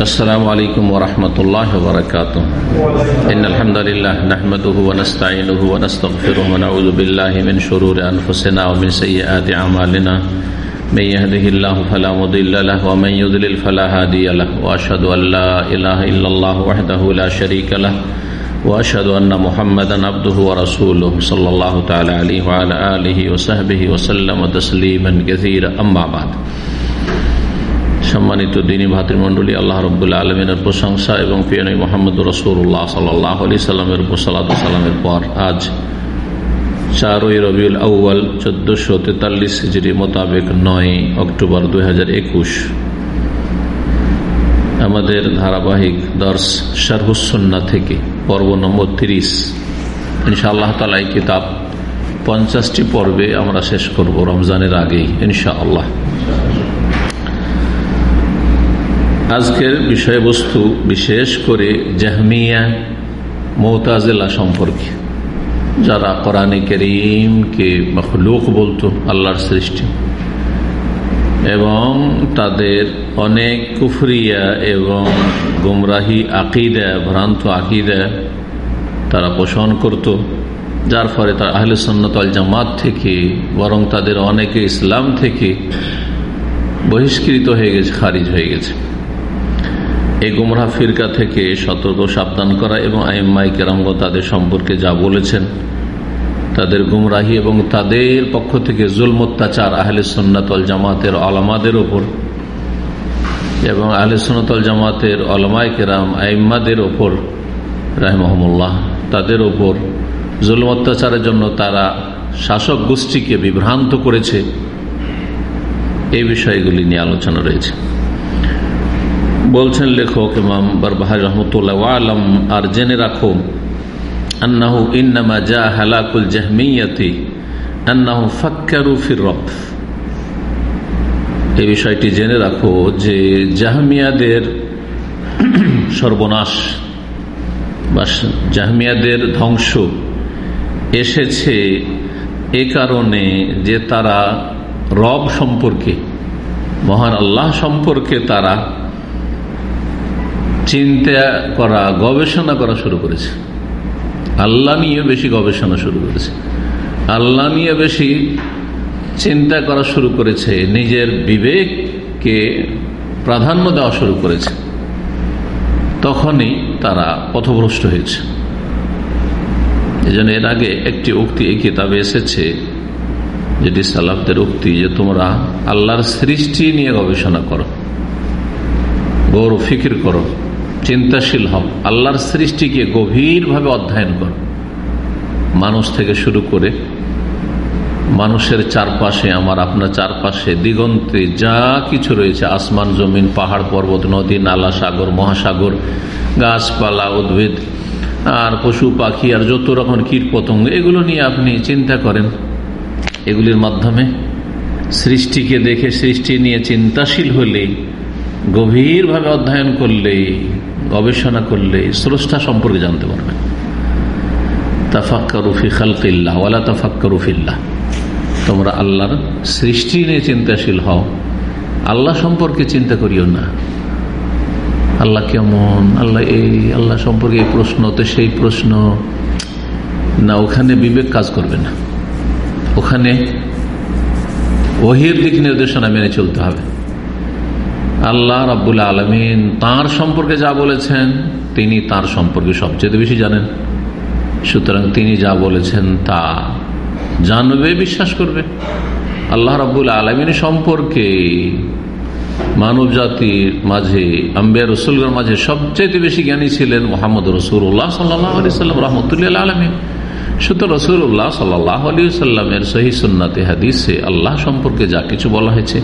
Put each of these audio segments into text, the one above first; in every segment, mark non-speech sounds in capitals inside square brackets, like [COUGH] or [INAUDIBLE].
السلام عليكم ورحمة الله وبركاته إن الحمد لله نحمده ونستعينه ونستغفره ونعوذ بالله من شرور أنفسنا ومن سيئات أعمالنا من يهده الله فلا مضل له ومن يضلل فلا هادي له وأشهد أن لا إله إلا الله وحده لا شريك له وأشهد أن محمدا عبده ورسوله صلى الله تعالى عليه وعلى آله وصحبه وسلم تسليما كثيرا أما بعد۔ সম্মানিত দিনী ভাতৃমণ্ডলী, আল্লাহ রব্বুল্লা আলমিনের প্রশংসা এবং পিয়নী মোহাম্মদ রসুল্লাহ সাল্লাহ আলি সাল্লামের সালামের পর আজ চারই রবিউল আউ্য়াল চোদ্দশো তেতাল্লিশ হিজড়ি মোতাবেক নয় অক্টোবর দুই হাজার একুশ। আমাদের ধারাবাহিক দর্শ শারহুসন্না থেকে পর্ব নম্বর তিরিশ। ইনশাআল্লাহ তালা এই কিতাব পঞ্চাশটি পর্বে আমরা শেষ করব রমজানের আগেই, ইনশাআল্লাহ। আজকের বিষয়বস্তু বিশেষ করে জাহমিয়া মৌতাজেলা সম্পর্কে, যারা কোরআনে করিমকে লোক বলতো, আল্লাহর সৃষ্টি, এবং তাদের অনেক কুফরিয়া এবং গুমরাহি আকিদা, ভ্রান্ত আকিদা তারা পোষণ করত, যার ফলে তার আহলে আল জামাত থেকে, বরং তাদের অনেকে ইসলাম থেকে বহিষ্কৃত হয়ে গেছে, খারিজ হয়ে গেছে। এই গুমরাহ ফিরকা থেকে সতর্ক সাবধান করা এবং আইম্মাই কেরামগ তাদের সম্পর্কে যা বলেছেন, তাদের গুমরাহি এবং তাদের পক্ষ থেকে জুল অত্যাচার আহলে সন্ন্যতল জামাতের আলমাদের ওপর এবং আহলে সন্ন্যতল জামাতের আলমায় কেরাম আইম্মাদের ওপর, রাহমহমুল্লাহ, তাদের ওপর জুল অত্যাচারের জন্য তারা শাসক গোষ্ঠীকে বিভ্রান্ত করেছে। এই বিষয়গুলি নিয়ে আলোচনা রয়েছে। বলছেন লেখক ইমাম বারবাহার রহমতুল্লাহ আলম আর জেনে রাখো, আন্নাহু ইন্নামা যা হালাকুল জাহমিয়াতি, আন্নাহু ফাক্কারু ফির রব। এই বিষয়টি জেনে রাখো যে জাহমিয়াদের সর্বনাশ বা জাহমিয়াদের ধ্বংস এসেছে এ কারণে যে তারা রব সম্পর্কে, মহান আল্লাহ সম্পর্কে তারা চিন্তা করা, গবেষণা করা শুরু করেছে। আল্লাহ নিয়ে বেশি গবেষণা শুরু করেছে। আল্লাহ নিয়ে বেশি চিন্তা করা শুরু করেছে। নিজের বিবেককে প্রাধান্য দেওয়া শুরু করেছে। তখনই তারা পথভ্রষ্ট হয়েছে। এই জন্য এর আগে একটি উক্তি এই কিতাবে এসেছে, যেটি সালাফদের উক্তি যে তোমরা আল্লাহর সৃষ্টি নিয়ে গবেষণা করো, গৌর ফিকির করো। চিন্তাশীল হও। আল্লাহর সৃষ্টিকে গভীরভাবে অধ্যয়ন কর। মানুষ থেকে শুরু করে মানুষের চারপাশে, আমার আপনার চারপাশে, দিগন্তে যা কিছু রয়েছে, আসমান, জমিন, পাহাড়, পর্বত, নদী, নালা, সাগর, মহাসাগর, গাছপালা, উদ্ভিদ, আর পশু, পাখি, আর যত রকম কীট পতঙ্গ, এগুলো নিয়ে আপনি চিন্তা করেন। এগুলির মাধ্যমে সৃষ্টিকে দেখে সৃষ্টি নিয়ে চিন্তাশীল হলে গভীরভাবে অধ্যয়ন করলে গবেষণা করলে স্রষ্টা সম্পর্কে জানতে পারবেন তাফাক্কারুফি খালকিল্লাহ, ওয়ালা তাফাক্কারুফিল্লাহ তোমরা আল্লাহর সৃষ্টি নিয়ে চিন্তাশীল হও। আল্লাহ সম্পর্কে চিন্তা করিও না। আল্লাহ কেমন? আল্লাহ এই, আল্লাহ সম্পর্কে এই প্রশ্ন, তো সেই প্রশ্ন। না, ওখানে বিবেক কাজ করবে না। ওখানে ওহির দিক নির্দেশনা মেনে চলতে হবে। আল্লাহ রাবুল আলমিন তার সম্পর্কে যা বলেছেন, তিনি তার সম্পর্কে সবচেয়ে বেশি জানেন। সুতরাং তিনি যা বলেছেন তা জানবে, বিশ্বাস করবে। আল্লাহ রাবুল আলমিন সম্পর্কে মানব জাতির মাঝে, আম্বিয়া রসুলগর মাঝে সবচেয়ে বেশি জ্ঞানী ছিলেন মোহাম্মদ রসুল্লাহ সাল্লাহ আলি সাল্লাম রহমতুল্লাহ আলমিন। সুতরাং রসুল্লাহ সাল্লাহ আলী সাল্লামের সহি সুন্নাতে হাদিসে আল্লাহ সম্পর্কে যা কিছু বলা হয়েছে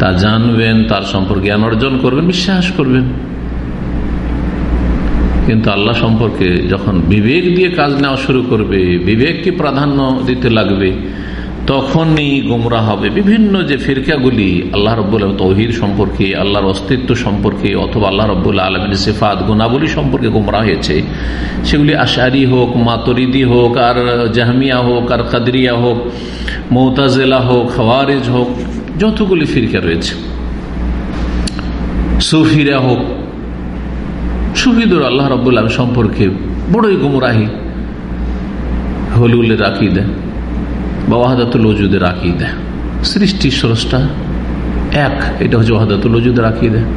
তা জানবেন, তার সম্পর্কে জ্ঞান অর্জন করবেন, বিশ্বাস করবেন। কিন্তু আল্লাহ সম্পর্কে যখন বিবেক দিয়ে কাজ নেওয়া শুরু করবে, বিবেককে প্রাধান্য দিতে লাগবে, তখনই গোমরা হবে। বিভিন্ন যে ফিরকাগুলি আল্লাহ রব্বুল তহির সম্পর্কে, আল্লাহর অস্তিত্ব সম্পর্কে, অথবা আল্লাহ রব্বুল আলমিন সেফাত গুনাবলী সম্পর্কে গোমরা হয়েছে, সেগুলি আশারি হোক, মাতরিদি হোক, আর জাহমিয়া হোক, আর কাদরিয়া হোক, মৌতাজেলা হোক, খাওয়ারেজ হোক যতগুলি ফিরকা রয়েছে। সুফিরা হোক, সুফিদুর আল্লাহ রব্বুল্লাহ সম্পর্কে বড়ই গুমরাহি। হলুলের রাখি দেয় বা ওয়াহাদাতুল ওজুদের রাখি দেয় সৃষ্টি স্রষ্টা এক, এটা হচ্ছে ওয়াহাদাতুল ওজুদের রাখি দেয়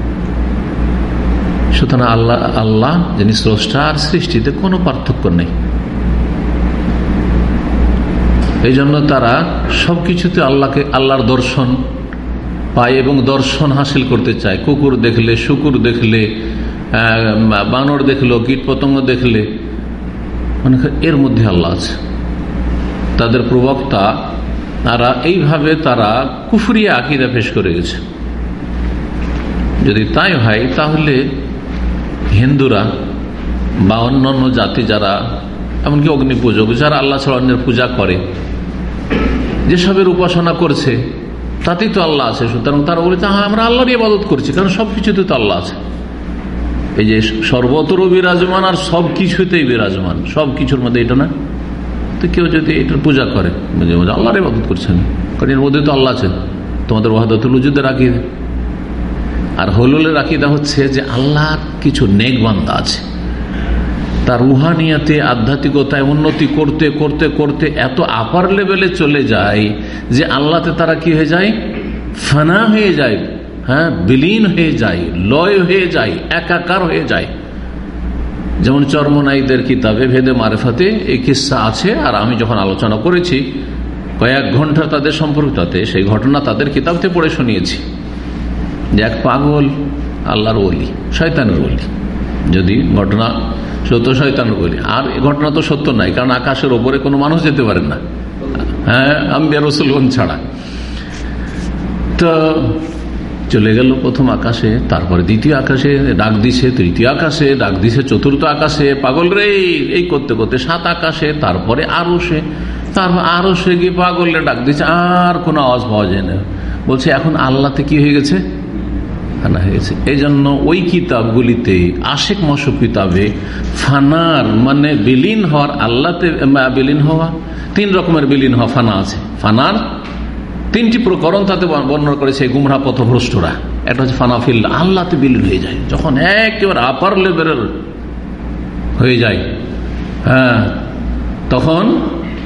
সুতরাং আল্লাহ আল্লাহ যিনি স্রষ্টা, আর সৃষ্টিতে কোনো পার্থক্য নেই। এই জন্য তারা সবকিছুতে আল্লাহকে, আল্লাহর দর্শন পায় এবং দর্শন হাসিল করতে চায়। কুকুর দেখলে, শুকুর দেখলে বানর দেখল কীট পতঙ্গ দেখলে মানে এর মধ্যে আল্লাহ আছে। তাদের প্রবক্তা তারা এইভাবে তারা কুফুরিয়া আকিদা পেশ করে গেছে। যদি তাই হয়, তাহলে হিন্দুরা বা অন্যান্য জাতি যারা এমনকি অগ্নি পূজক যারা আল্লাহ ছাড়া পূজা করে, যেসবের উপাসনা করছে, তাতেই তো আল্লাহ আছে। সুতরাং তারা বলেছে হ্যাঁ আমরা আল্লাহরই ইবাদত করছি, কারণ সবকিছুতে তো আল্লাহ আছে। এই যে সর্বতর বিরাজমান আর সব কিছুতেই বিরাজমান সব কিছুর মধ্যে এটা না? তো কেউ যদি এটার পূজা করে আল্লাহর ইবাদত করছেন কারণ এর মধ্যে তো আল্লাহ আছে তোমাদের ওয়াহাদুল উজুদের রাখি আর হলুলের রাখিদা হচ্ছে যে আল্লাহ কিছু নেক বান্দা আছে। তার রুহানিয়াতে আধ্যাত্মিকতায় উন্নতি করতে করতে করতে এত আপার লেভেলে চলে যায় যে আল্লাহতে তারা কি হয়ে যায়? ফানা হয়ে যায় হ্যাঁ বিলীন হয়ে যায়, লয় হয়ে যায়, একাকার হয়ে যায়। যেমন চর্মনাইদের কিতাবে ভেদে মারেফাতে এই কিসা আছে, আর আমি যখন আলোচনা করেছি, কয়েক ঘণ্টা তাদের সম্পর্ক তাতে সেই ঘটনা তাদের কিতাবতে পড়ে শুনিয়েছি। যে এক পাগল আল্লাহর ওলি, শয়তানের ওলি। যদি ঘটনা সত্য শয়তানের বলি। আর ঘটনা তো সত্য নাই, কারণ আকাশের ওপরে কোনো মানুষ যেতে পারেন না। হ্যাঁ আম্বিয়া রসুলগন ছাড়া। তো চলে গেল প্রথম আকাশে, তারপরে দ্বিতীয় আকাশে, ডাক দিছে, তৃতীয় আকাশে, ডাক দিছে, চতুর্থ আকাশে, পাগল রে, এই করতে করতে সাত আকাশে, তারপরে আরও সে তারপর আরও সে গিয়ে পাগলে ডাক দিছে, আর কোনো আওয়াজ পাওয়া যায় না। বলছে, এখন আল্লাহতে কি হয়ে গেছে? ফানা হয়েছে। এই জন্য ওই কিতাবগুলিতে আশেক মশক কিতাবে ফানার মানে বিলীন হওয়ার আল্লাতে বিলীন হওয়া, তিন রকমের বিলীন হওয়া ফানা আছে। ফানার তিনটি প্রকরণ তাতে বর্ণনা করেছে গুমরা পথভ্রষ্টরা। একটা হচ্ছে ফানাফিল আল্লাহতে বিলীন হয়ে যায়। যখন একেবারে আপার লেভেলের হয়ে যায় হ্যাঁ তখন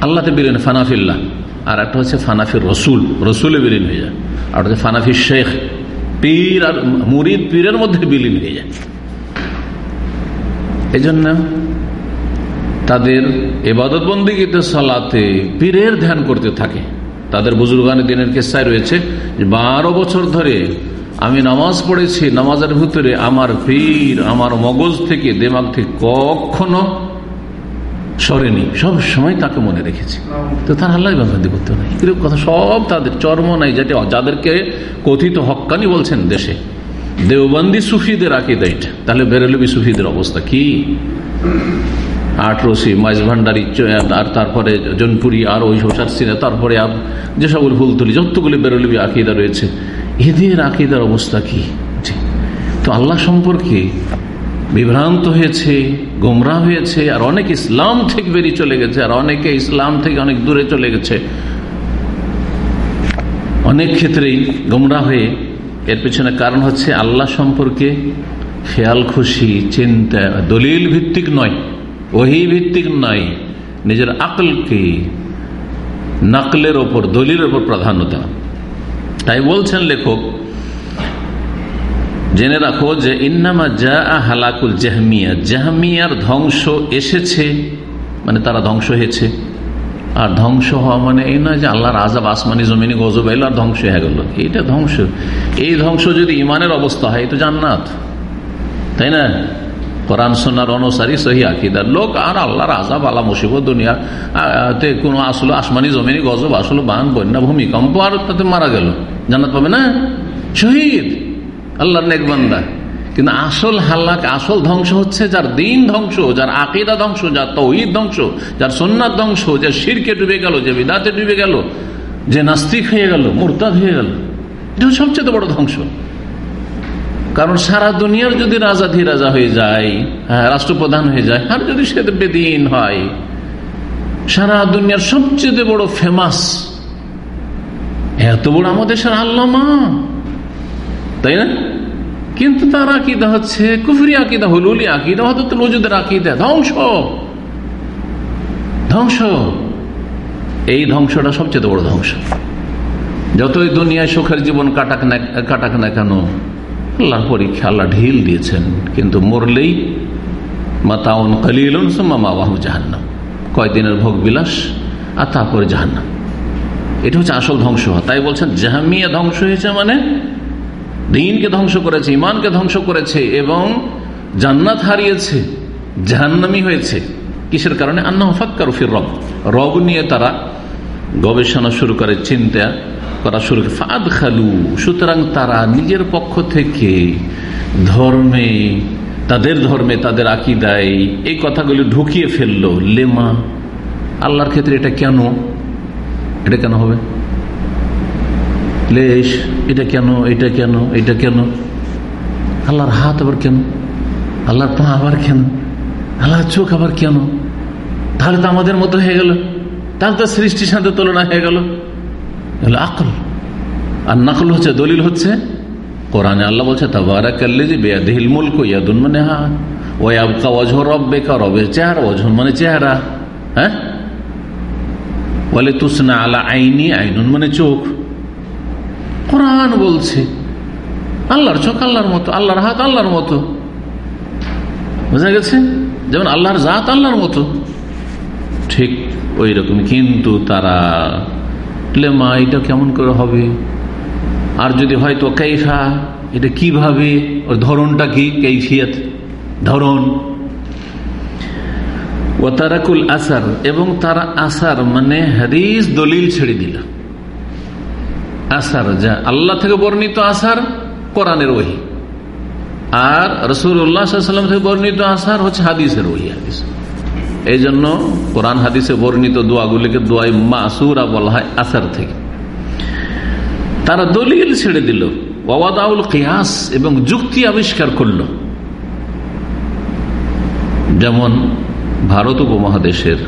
আল্লাহতে বিলীন ফানাফিল্লা আর একটা হচ্ছে ফানাফির রসুল, রসুলে বিলীন হয়ে যায়। আর হচ্ছে ফানাফির শেখ। পীর আর মুরিদ পীরের মধ্যে বিলীন হয়ে যায়। এই জন্য তাদের এবাদত বন্দীগীতে সালাতে পীরের ধ্যান করতে থাকে। তাদের বুজুর্গানের দিনের কেসায় রয়েছে, বারো বছর ধরে আমি নামাজ পড়েছি, নামাজের ভিতরে আমার পীর, আমার মগজ থেকে, দেমাগ থেকে কখনো সরেনি, সব সময় তাকে মনে রেখেছে। তো তার আল্লাহ বান্দি করতে নাই এরকম কথা সব তাদের চর্ম নাই যেটি যাদেরকে কথিত হকানি বলছেন দেশে। দেওবন্দি সুফিদের আকিদা এটা। তাহলে বেরেলবি সুফিদের অবস্থা কি? আটরসি মাইজ ভান্ডারি আর তারপরে জনপুরি, আর ওই সবসার সিনে, তারপরে যে সবগুলো ফুলতুলি যতগুলি বেরোলবি আকিদা রয়েছে, এদের আকিদার অবস্থা কি? তো আল্লাহ সম্পর্কে বিভ্রান্ত হয়েছে গোমরা হয়েছে, আর অনেক ইসলাম থেকে বেরিয়ে চলে গেছে, আর অনেকে ইসলাম থেকে অনেক দূরে চলে গেছে। অনেক ক্ষেত্রেই গোমরা হয়ে এর পেছনে কারণ হচ্ছে আল্লাহ সম্পর্কে খেয়াল, খুশি, চিন্তা, দলিল ভিত্তিক নয়, ওহি ভিত্তিক নয়, নিজের আকলকে নাকলের ওপর, দলিলের ওপর প্রাধান্য দেওয়া তাই বলছেন লেখক জেনে রাখো যে ইন্নামা যা হালাকুল জাহমিয়া। জাহমিয়ার ধ্বংস এসেছে মানে তারা ধ্বংস হয়েছে। আর ধ্বংস হওয়া মানে এই নয় যে আল্লাহর আজাব আসমানি জমিনি গজব এলো আর ধ্বংস হয়ে গেল। এইটা ধ্বংস। এই ধ্বংস যদি ইমানের অবস্থা হয় তো জান্নাত। তাই না? কোরআন সোনার অনুসারী, সহি আকিদার লোক, আর আল্লাহর আজাব আল্লাহ মুসিবত দুনিয়া তে কোনো আসলো আসমানি জমিনি গজব, আসলো বান, বন্যা, ভূমিকম্প, আর তাতে মারা গেল। জান্নাত পাবে না? শহীদ! আল্লাহর নেকবান্দা কিন্তু আসল হাল্লাক আসল ধ্বংস হচ্ছে যার দিন ধ্বংস, যার আকিদা ধ্বংস, যার তহিদ ধ্বংস, যার সন্ন্যার ধ্বংস, যে শিরকে ডুবে গেল, যে বিদাতে ডুবে গেল, যে নাস্তিক হয়ে গেল, মোরতাদ হয়ে গেল। এটা সবচেয়ে বড় ধ্বংস। কারণ সারা দুনিয়ার যদি রাজা ধী রাজা হয়ে যায় হ্যাঁ রাষ্ট্রপ্রধান হয়ে যায়, আর যদি সে বেদিন হয়, সারা দুনিয়ার সবচেয়ে বড় ফেমাস এত বড় আমাদের সারা আল্লামা। তাই না? কিন্তু তার আকিদা হচ্ছে কুফরি আকিদা, হলুলি আকিদা হতো নজুদের আকিদা, ধ্বংস। ধ্বংস। এই ধ্বংসটা সবচেয়ে বড় ধ্বংস। যতই দুনিয়ায় সুখের জীবন কাটাক না কাটাক না কেন, আল্লাহর পরীক্ষা, আল্লাহ ঢিল দিয়েছেন। কিন্তু মরলেই মাতাউন কালিলুন মামাবাহু জাহান্নাম। কয়দিনের ভোগ বিলাস, আর তারপরে জাহান্নাম। এটা হচ্ছে আসল ধ্বংস। তাই বলছেন, জাহামিয়া ধ্বংস হয়েছে মানে দিনকে ধ্বংস করেছে ইমানকে ধ্বংস করেছে এবং জান্নাত হারিয়েছে, জাহান্নামি হয়েছে। কিসের কারণে? আন্না ফাক্কার ফির রব। রব নিয়ে তারা গবেষণা শুরু করে, চিন্তা করা শুরু করে। ফাদ খালু সুতরাং তারা নিজের পক্ষ থেকে ধর্মে, তাদের ধর্মে, তাদের আকিদায় এই কথাগুলি ঢুকিয়ে ফেলল। লেমা? আল্লাহর ক্ষেত্রে এটা কেন? এটা কেন হবে? লেশ এটা কেন এটা কেন এটা কেন? আল্লাহর হাত আবার কেন? আল্লাহর পা আবার কেন? আল্লাহর চোখ আবার কেন? তাহলে তো আমাদের মতো হয়ে গেল। তাহলে তো সৃষ্টির সাথে তুলনা হয়ে গেল। আকল। আর নকল হচ্ছে, দলিল হচ্ছে, কোরআনে আল্লাহ বলছে তাবারাকাল্লি যে বেয়াদিল মুলক ইয়াদুন মানে হা ওই আবকা অজহ রব্বে কা রবের চেহারা অজহন মানে চেহারা। হ্যাঁ? বলে তুসনা আলা আইনি আইনুন মানে চোখ। কোরআন বলছে। আল্লাহর চোখ আল্লাহর মতো, আল্লাহর হাত আল্লাহর মতো। বোঝা গেছে? যেমন আল্লাহর জাত আল্লাহর মতো। ঠিক ওই রকম কিন্তু তারা মা, এটা কেমন করে হবে? আর যদি হয়তো কাইফা, এটা কীভাবে? ওর ধরনটা কি? কৈফিয়ত ধরন। ও তারাকুল আসার, এবং তারা আসার মানে হাদিস দলিল ছেড়ে দিল। আসার, যা আল্লাহ থেকে বর্ণিত আসার কোরআনের ওহি। আর রসুল্লাহাম থেকে বর্ণিত আসার হচ্ছে হাদিসের ওহি, হাদিস। এই জন্য কোরআন হাদিসে বর্ণিত দোয়াগুলিকে দোয়াই মাসুরা বলা হয় আসার থেকে। তারা দলিল ছেড়ে দিল ওয়াদাউল কিয়াস এবং যুক্তি আবিষ্কার করল। যেমন ভারত উপমহাদেশের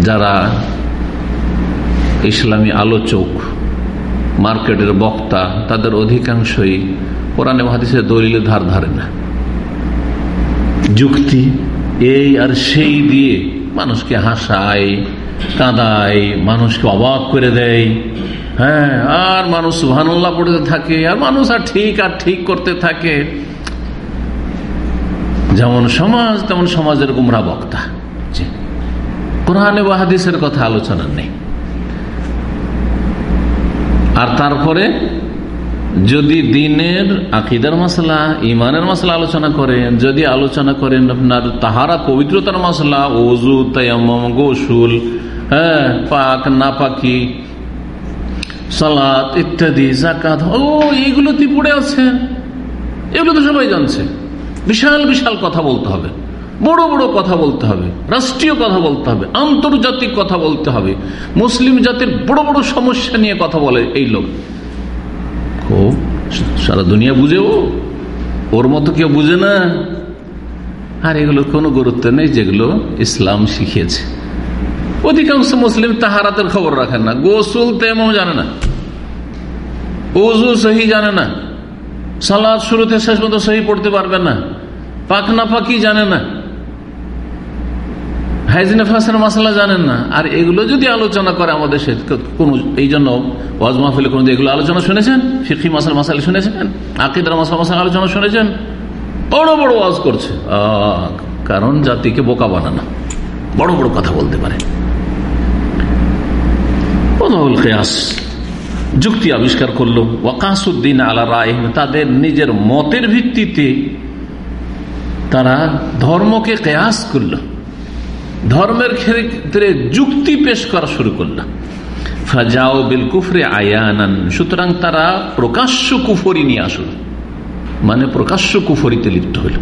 যারা ইসলামী আলোচক মার্কেটের বক্তা, তাদের অধিকাংশই কোরআনে মহাদিসের দলিলে ধার ধারে না। যুক্তি এই আর সেই দিয়ে মানুষকে হাসায়, কাঁদায়, মানুষকে অবাক করে দেয়। হ্যাঁ আর মানুষ ভানুল্লাহ পড়তে থাকে, আর মানুষ আর ঠিক আর ঠিক করতে থাকে। যেমন সমাজ, তেমন সমাজের গুমরা বক্তা। কোরআনে বাহাদিসের কথা আলোচনা নেই। আর তারপরে যদি দিনের আকিদার মশলা ইমানের মশলা আলোচনা করেন, যদি আলোচনা করেন আপনার তাহারা পবিত্রতার মশলা ওজু তায়াম গোসুল হ্যাঁ পাক না পাকি সালাত ইত্যাদি জাকাত ও এইগুলোতে পড়ে আছে। এগুলো তো সবাই জানছে। বিশাল বিশাল কথা বলতে হবে। বড় বড় কথা বলতে হবে, রাষ্ট্রীয় কথা বলতে হবে, আন্তর্জাতিক কথা বলতে হবে। মুসলিম জাতির বড় বড় সমস্যা নিয়ে কথা বলে এই লোক। খুব, সারা দুনিয়া বুঝে ও ওর মতো কেউ বুঝে না। আর এগুলো কোনো গুরুত্ব নেই যেগুলো ইসলাম শিখিয়েছে। অধিকাংশ মুসলিম তাহারাতের খবর রাখেন না, গোসুল তেমন জানে না ওজু সহি জানে না, সালাদ শুরুতে শেষ মতো সহি পড়তে পারবে না পাকনা পাকি জানে না। হাইজিনে ফাঁসের মশলা জানেন না। আর এগুলো যদি আলোচনা করে আমাদের কোন এই জন্য ওয়াজ মাহফিলে কোন এগুলো আলোচনা শুনেছেন? ফিকি মাসাল মাসাল শুনেছেন? আকিদার মাসাল মাসাল আলোচনা শুনেছেন? বড় বড় ওয়াজ করছে। কারণ জাতিকে বোকা বানানো। বড় বড় কথা বলতে পারে। যুক্তি আবিষ্কার করল। ওয়াকাসুদ্দিন আলা রায়, তাদের নিজের মতের ভিত্তিতে তারা ধর্মকে কেয়াস করল। ধর্মের ক্ষেত্রে যুক্তি পেশ করা শুরু করলাম। ফাজাও বিল কুফরে আয়ানান। সুতরাং তারা প্রকাশ্য কুফরি নিয়ে আসল। মানে প্রকাশ্য কুফরিতে লিপ্ত হইল।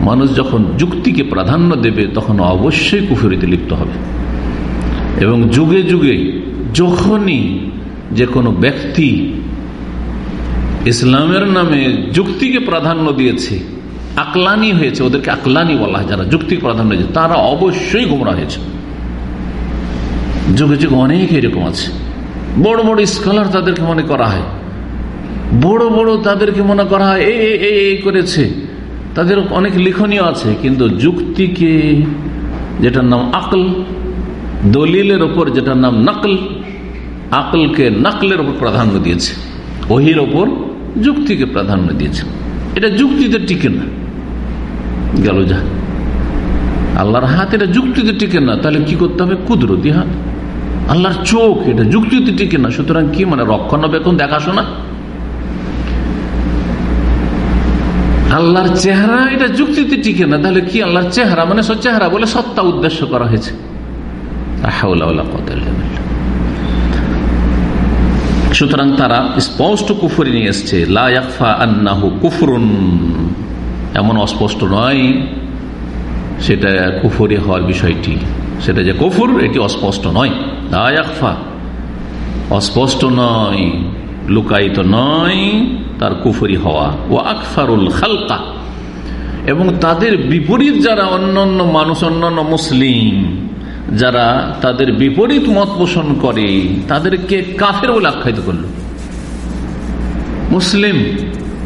মানুষ যখন যুক্তিকে প্রাধান্য দেবে, তখন অবশ্যই কুফরিতে লিপ্ত হবে। এবং যুগে যুগে যখনই যে কোনো ব্যক্তি ইসলামের নামে যুক্তিকে প্রাধান্য দিয়েছে আকলানি হয়েছে, ওদেরকে আকলানি বলা হয়, যারা যুক্তি প্রাধান্য হয়েছে তারা অবশ্যই গুমরা হয়েছে। যুগে যুগে অনেক এরকম আছে। বড় বড় স্কলার তাদেরকে মনে করা হয়। বড় বড় তাদেরকে মনে করা হয়, এই এই এই করেছে। তাদের অনেক লিখনীয় আছে, কিন্তু যুক্তিকে, যেটার নাম আকল, দলিলের ওপর যেটার নাম নকল, আকলকে নকলের ওপর প্রাধান্য দিয়েছে। ওহির ওপর যুক্তিকে প্রাধান্য দিয়েছে। এটা যুক্তিতে টিকে না। গেল যা। আল্লাহর হাত এটা যুক্তিতে টিকে না, তাহলে কি করতে হবে? কুদরতি হাত। আল্লাহর চোখ এটা যুক্তিতে টিকে না, সুতরাং কি মানে রক্ষণাবেক্ষণ, দেখাশোনা? আল্লাহর চেহারা এটা যুক্তিতে টিকে না, তাহলে কি আল্লাহর চেহারা মানে চেহারা বলে সত্তা উদ্দেশ্য করা হয়েছে? সুতরাং তারা স্পষ্ট কুফরি নিয়ে এসছে লাফা আন্নাহু কুফরুন। এমন অস্পষ্ট নয়, সেটা কুফরি হওয়ার বিষয়টি। সেটা যে কুফুর, এটি অস্পষ্ট নয়। অস্পষ্ট নয়, লুকায়িত নয় তার কুফরি হওয়া। ও আকফারুল খালকা। এবং তাদের বিপরীত যারা অন্যান্য মানুষ, অন্যান্য মুসলিম, যারা তাদের বিপরীত মত পোষণ করে, তাদেরকে কাফের বলে আখ্যায়িত করল। মুসলিম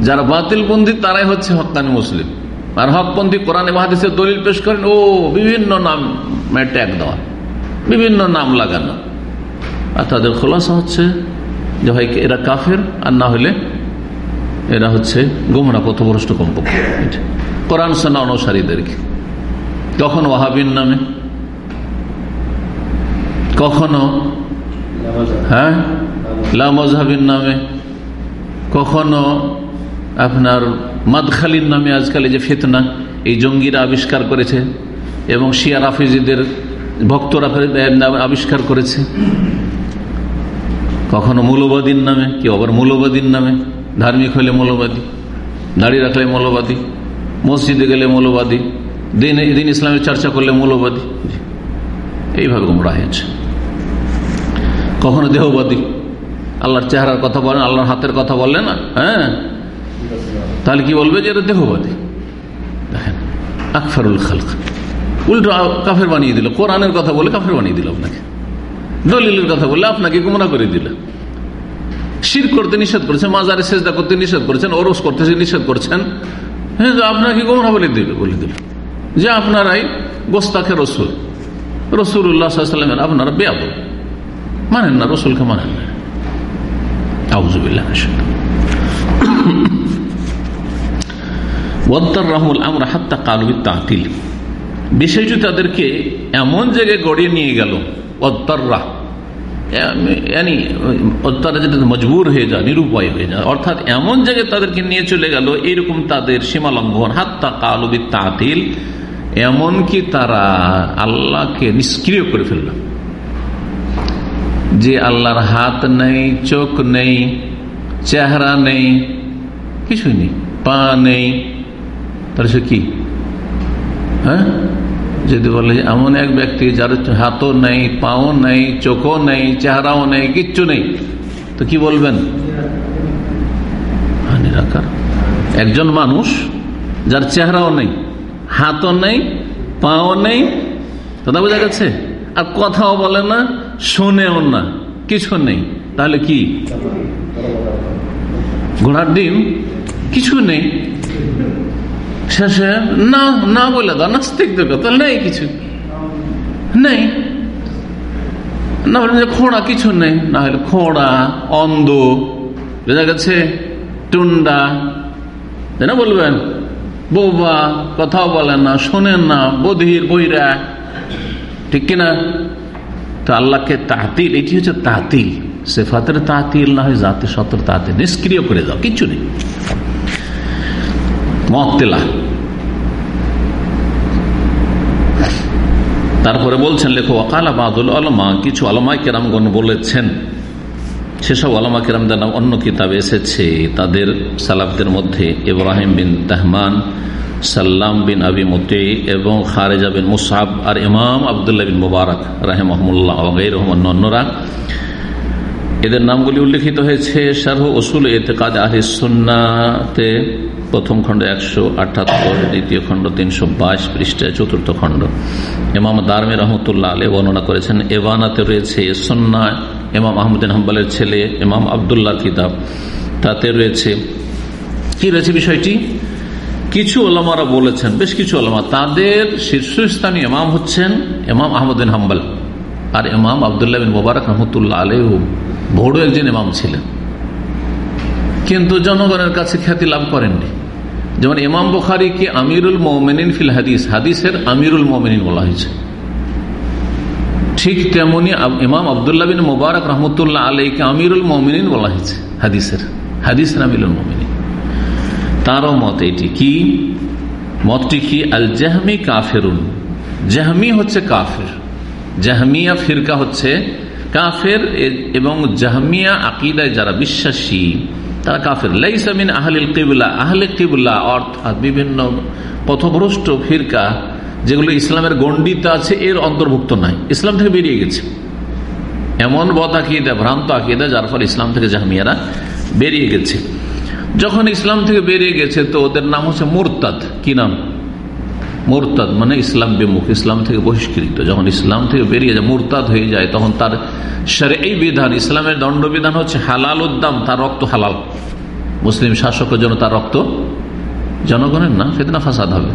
যারা বাতিল বন্দী তারাই হচ্ছে হকানি মুসলিম। আর হকপন্থী কোরআনে মাহাদিসের দলিল পেশ করেন, ও, বিভিন্ন নাম ট্যাগ দেওয়া, বিভিন্ন নাম লাগানো। আর তাদের খোলাসা হচ্ছে যে, ভাই, এরা কাফের, আর না হলে এরা হচ্ছে গোমরা পথভ্রষ্ট কমপক্ষ। কোরআন সেনা অনুসারীদেরকে। কখনো ওয়াহাবিন নামে, কখনো হ্যাঁ লামজাবিন নামে, কখনো আপনার মাদখালির নামে আজকাল যে ফেতনা, এই জঙ্গিরা আবিষ্কার করেছে এবং শিয়া রাফিজিদের ভক্তরা আবিষ্কার করেছে। কখনো মৌলবাদীর নামে কি আবার মৌলবাদীর নামে। ধার্মিক হলে মৌলবাদী দাঁড়িয়ে রাখলে মৌলবাদী, মসজিদে গেলে মৌলবাদী, দিন দিন ইসলামের চর্চা করলে মৌলবাদী। এইভাবে গুমরা হয়েছে। কখনো দেহবাদী, আল্লাহর চেহারার কথা বলেন, আল্লাহর হাতের কথা বললেন না হ্যাঁ? তাহলে কি বলবে যে এটা দেহবাদী? দেখেন, আকফারুল খালক। উল্টো কাফের বানিয়ে দিল। কোরআনের কথা বলে কাফের বানিয়ে দিল আপনাকে। দলিলের কথা বললে আপনাকে গুমরা করে দিল। শির করতে নিষেধ করেছেন, মাজারে সেজদা করতে নিষেধ করেছেন, ওরস করতে নিষেধ করছেন হ্যাঁ আপনাকে গুমরা বলে দিল বলে দিল। যে আপনারাই গোস্তাখে রসুল। রসুল্লাহামের আপনারা বেয়াব মানেন না, রসুলকে মানেন না। আউজুবিল্লাহ রাহুল আমরা হাত্তা কালবি তাঁতিল বিষয়টি তাদেরকে এমন জায়গায় গড়িয়ে নিয়ে গেল অত্তররা তারা যেটা মজবুর হয়ে যায়, নিরুপায় হয়ে যায়, অর্থাৎ এমন জায়গায় তাদেরকে নিয়ে চলে গেল এরকম তাদের সীমা লঙ্ঘন। হাত্তা কালবি তাঁতিল এমনকি তারা আল্লাহকে নিষ্ক্রিয় করে ফেলল। যে আল্লাহর হাত নেই, চোখ নেই, চেহারা নেই, কিছুই নেই, পা নেই তাহলে সে কি? হ্যাঁ? যদি বলে এমন এক ব্যক্তি যার হাতও নেই, পাও নেই, চোখও নেই, চেহারাও নেই, কিচ্ছু নেই, তো কি বলবেন? নিরাকার। একজন মানুষ যার চেহারাও নেই, হাতও নেই, পাও নেই, কথা বোঝা গেছে? আর কথাও বলে না, শোনেও না, কিছু নেই, তাহলে কি? ঘোড়ার ডিম, কিছু নেই। শেষে, না না বলে দাও নাস্তিকদের কথা নেই কিছু। নেই। না বলে খোঁড়া কিছু নেই। না হলে খোঁড়া, অন্ধ, বোঝা গেছে? টুন্ডা। তাই না বলবেন? বোবা, কথাও বলেন না শোনেন না, বধির বইরা ঠিক কিনা? তো আল্লাহকে তাহতিল এটি হচ্ছে তাহতিল সেফাতের তাহতিল না হয় জাতে সতর তাহতিল নিষ্ক্রিয় করে দাও, কিচ্ছু নেই। মতেলা তারপরে বলছেন লেখো ওকালা বাদুল আলমা কিছু আলমা কেরামগণ বলেছেন। সেসব আলমা কেরামদের নাম অন্য কিতাবে এসেছে। তাদের সালাফদের মধ্যে ইব্রাহিম বিন তাহমান, সাল্লাম বিন আবি মতে এবং খারেজা বিন মুসাব আর ইমাম আবদুল্লাহ বিন মুবারক রাহেমহমুল্লাহ রহমান অন্যরা। এদের নামগুলি উল্লেখিত হয়েছে শারহ ওসুল এতেকাদ আহিসন্নাতে প্রথম খণ্ড একশো আঠাত্তর দ্বিতীয় খণ্ড তিনশো বাইশ পৃষ্ঠায় চতুর্থ খণ্ড। এমাম দারমি রহমতুল্লাহ আলে বর্ণনা করেছেন এভানাতে রয়েছে সন্না এমাম আহমদিন হাম্বালের ছেলে এমাম আবদুল্লাহ কিতাব। তাতে রয়েছে কি রয়েছে বিষয়টি? কিছু ওলামারা বলেছেন, বেশ কিছু ওলামা, তাদের শীর্ষস্থানীয় এমাম হচ্ছেন এমাম আহমদিন হাম্বাল আর এমাম আবদুল্লাহ বিন মোবারক রহমতুল্লাহ আলহ বড় একজন এমাম ছিলেন। কিন্তু জনগণের কাছে খ্যাতি লাভ করেননি। যেমন ইমাম বুখারিকে আমিরুল মোমেনিন ফিল হাদিস, হাদিসের আমিরুল মোমেনিন বলা হয়েছে। ঠিক তেমনি ইমাম আবদুল্লাহ বিন মুবারক রহমতুল্লাহ আলীকে আমিরুল মোমিনিন বলা হয়েছে, হাদিসের হাদিসের আমিরুল মোমিনিন। তারও মত এটি কি? মতটি কি? আল জাহমি কাফেরুন। জাহমি হচ্ছে কাফের। জাহমিয়া ফিরকা হচ্ছে কাফের এবং জাহমিয়া আকিদায় যারা বিশ্বাসী তারা কাফের। লাইসামিন আহলিল কিবলা। আহলে কিবলা অর্থাৎ বিভিন্ন পথভ্রষ্ট ফিরকা, যেগুলো ইসলামের গণ্ডিত আছে, এর অন্তর্ভুক্ত নাই। ইসলাম থেকে বেরিয়ে গেছে। এমন বদ আকিদা, ভ্রান্ত আকিদা, যার ফলে ইসলাম থেকে জাহামিয়ারা বেরিয়ে গেছে। যখন ইসলাম থেকে বেরিয়ে গেছে, তো ওদের নাম হচ্ছে মোরতাদ। কি নাম? মোরতাদ মানে ইসলাম বিমুখ, ইসলাম থেকে বহিষ্কৃত। যখন ইসলাম থেকে বেরিয়ে যায়, মোরতাদ হয়ে যায়, তখন তার সারে এই বিধান, ইসলামের দণ্ডবিধান হচ্ছে হালাল উদ্দাম তার রক্ত হালাল। মুসলিম শাসকের জন্য তার রক্ত জনগণের না, সেদিন ফাসাদ হবে।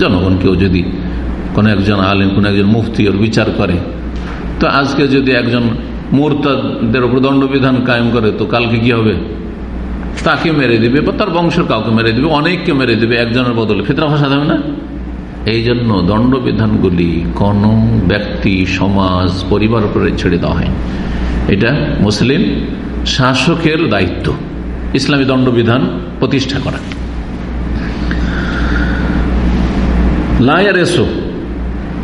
জনগণ কেউ যদি কোন একজন আলিম, কোন একজন মুফতি ওর বিচার করে, তো আজকে যদি একজন মুরতাদের উপর দণ্ডবিধান কায়েম করে, তো কালকে কি হবে? তাকে মেরে দিবে বা তার বংশের কাউকে মেরে দিবে, অনেককে মেরে দিবে একজনের বদলে। ফেতরা ফাসাদ হবে না? এই জন্য দণ্ডবিধানগুলি কোন ব্যক্তি, সমাজ, পরিবার উপরে ছেড়ে দেওয়া হয় এটা মুসলিম শাসকের দায়িত্ব, ইসলামী দণ্ডবিধান প্রতিষ্ঠা করা। লায়ার এসো